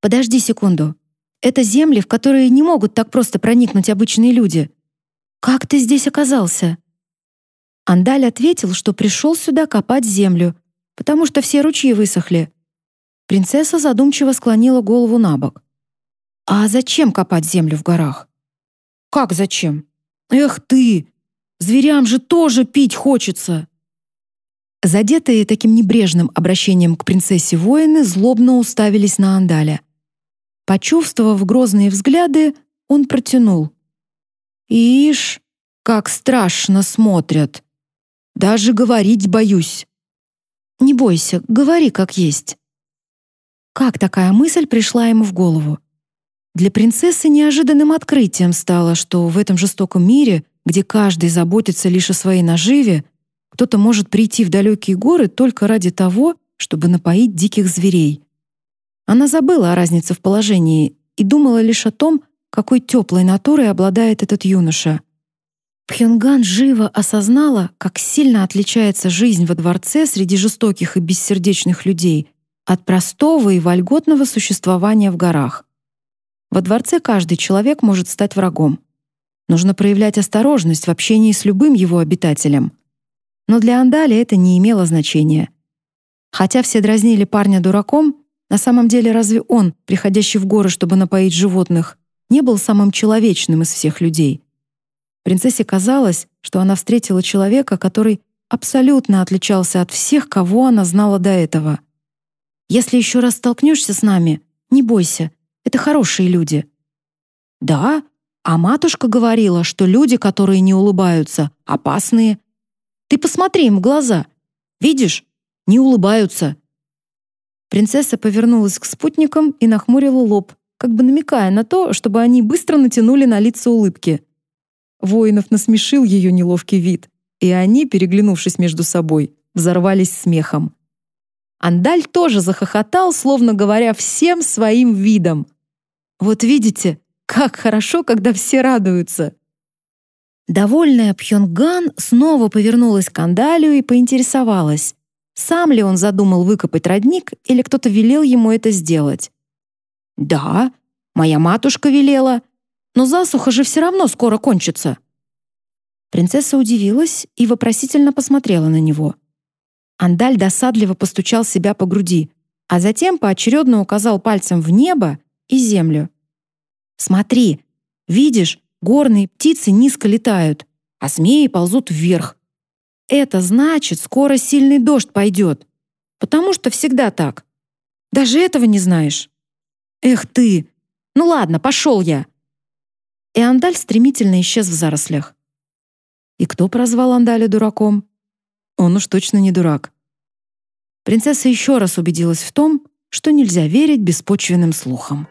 «Подожди секунду. Это земли, в которые не могут так просто проникнуть обычные люди. Как ты здесь оказался?» Андаль ответил, что пришел сюда копать землю, потому что все ручьи высохли. Принцесса задумчиво склонила голову на бок. А зачем копать землю в горах? Как зачем? Эх ты! Зверям же тоже пить хочется. Задетые таким небрежным обращением к принцессе воины злобно уставились на Андаля. Почувствовав грозные взгляды, он протянул. «Ишь, как страшно смотрят! Даже говорить боюсь!» «Не бойся, говори как есть». Как такая мысль пришла ему в голову? Для принцессы неожиданным открытием стало, что в этом жестоком мире, где каждый заботится лишь о своей наживе, кто-то может прийти в далекие горы только ради того, чтобы напоить диких зверей. Она забыла о разнице в положении и думала лишь о том, какой теплой натурой обладает этот юноша. Пхёнган живо осознала, как сильно отличается жизнь во дворце среди жестоких и бессердечных людей от простого и вольготного существования в горах. Во дворце каждый человек может стать врагом. Нужно проявлять осторожность в общении с любым его обитателем. Но для Андали это не имело значения. Хотя все дразнили парня дураком, на самом деле разве он, приходящий в горы, чтобы напоить животных, не был самым человечным из всех людей? Принцессе казалось, что она встретила человека, который абсолютно отличался от всех, кого она знала до этого. «Если еще раз столкнешься с нами, не бойся, это хорошие люди». «Да, а матушка говорила, что люди, которые не улыбаются, опасные. Ты посмотри им в глаза. Видишь, не улыбаются». Принцесса повернулась к спутникам и нахмурила лоб, как бы намекая на то, чтобы они быстро натянули на лица улыбки. Воинов насмешил ее неловкий вид, и они, переглянувшись между собой, взорвались смехом. Андаль тоже захохотал, словно говоря всем своим видом. «Вот видите, как хорошо, когда все радуются!» Довольная Пхёнган снова повернулась к Андалю и поинтересовалась, сам ли он задумал выкопать родник или кто-то велел ему это сделать. «Да, моя матушка велела, но засуха же все равно скоро кончится». Принцесса удивилась и вопросительно посмотрела на него. Андаль досадливо постучал себя по груди, а затем поочередно указал пальцем в небо и землю. «Смотри, Видишь, горные птицы низко летают, а змеи ползут вверх. Это значит, скоро сильный дождь пойдет. Потому что всегда так. Даже этого не знаешь. Эх ты! Ну ладно, пошел я. И Андаль стремительно исчез в зарослях. И кто прозвал Андаля дураком? Он уж точно не дурак. Принцесса еще раз убедилась в том, что нельзя верить беспочвенным слухам.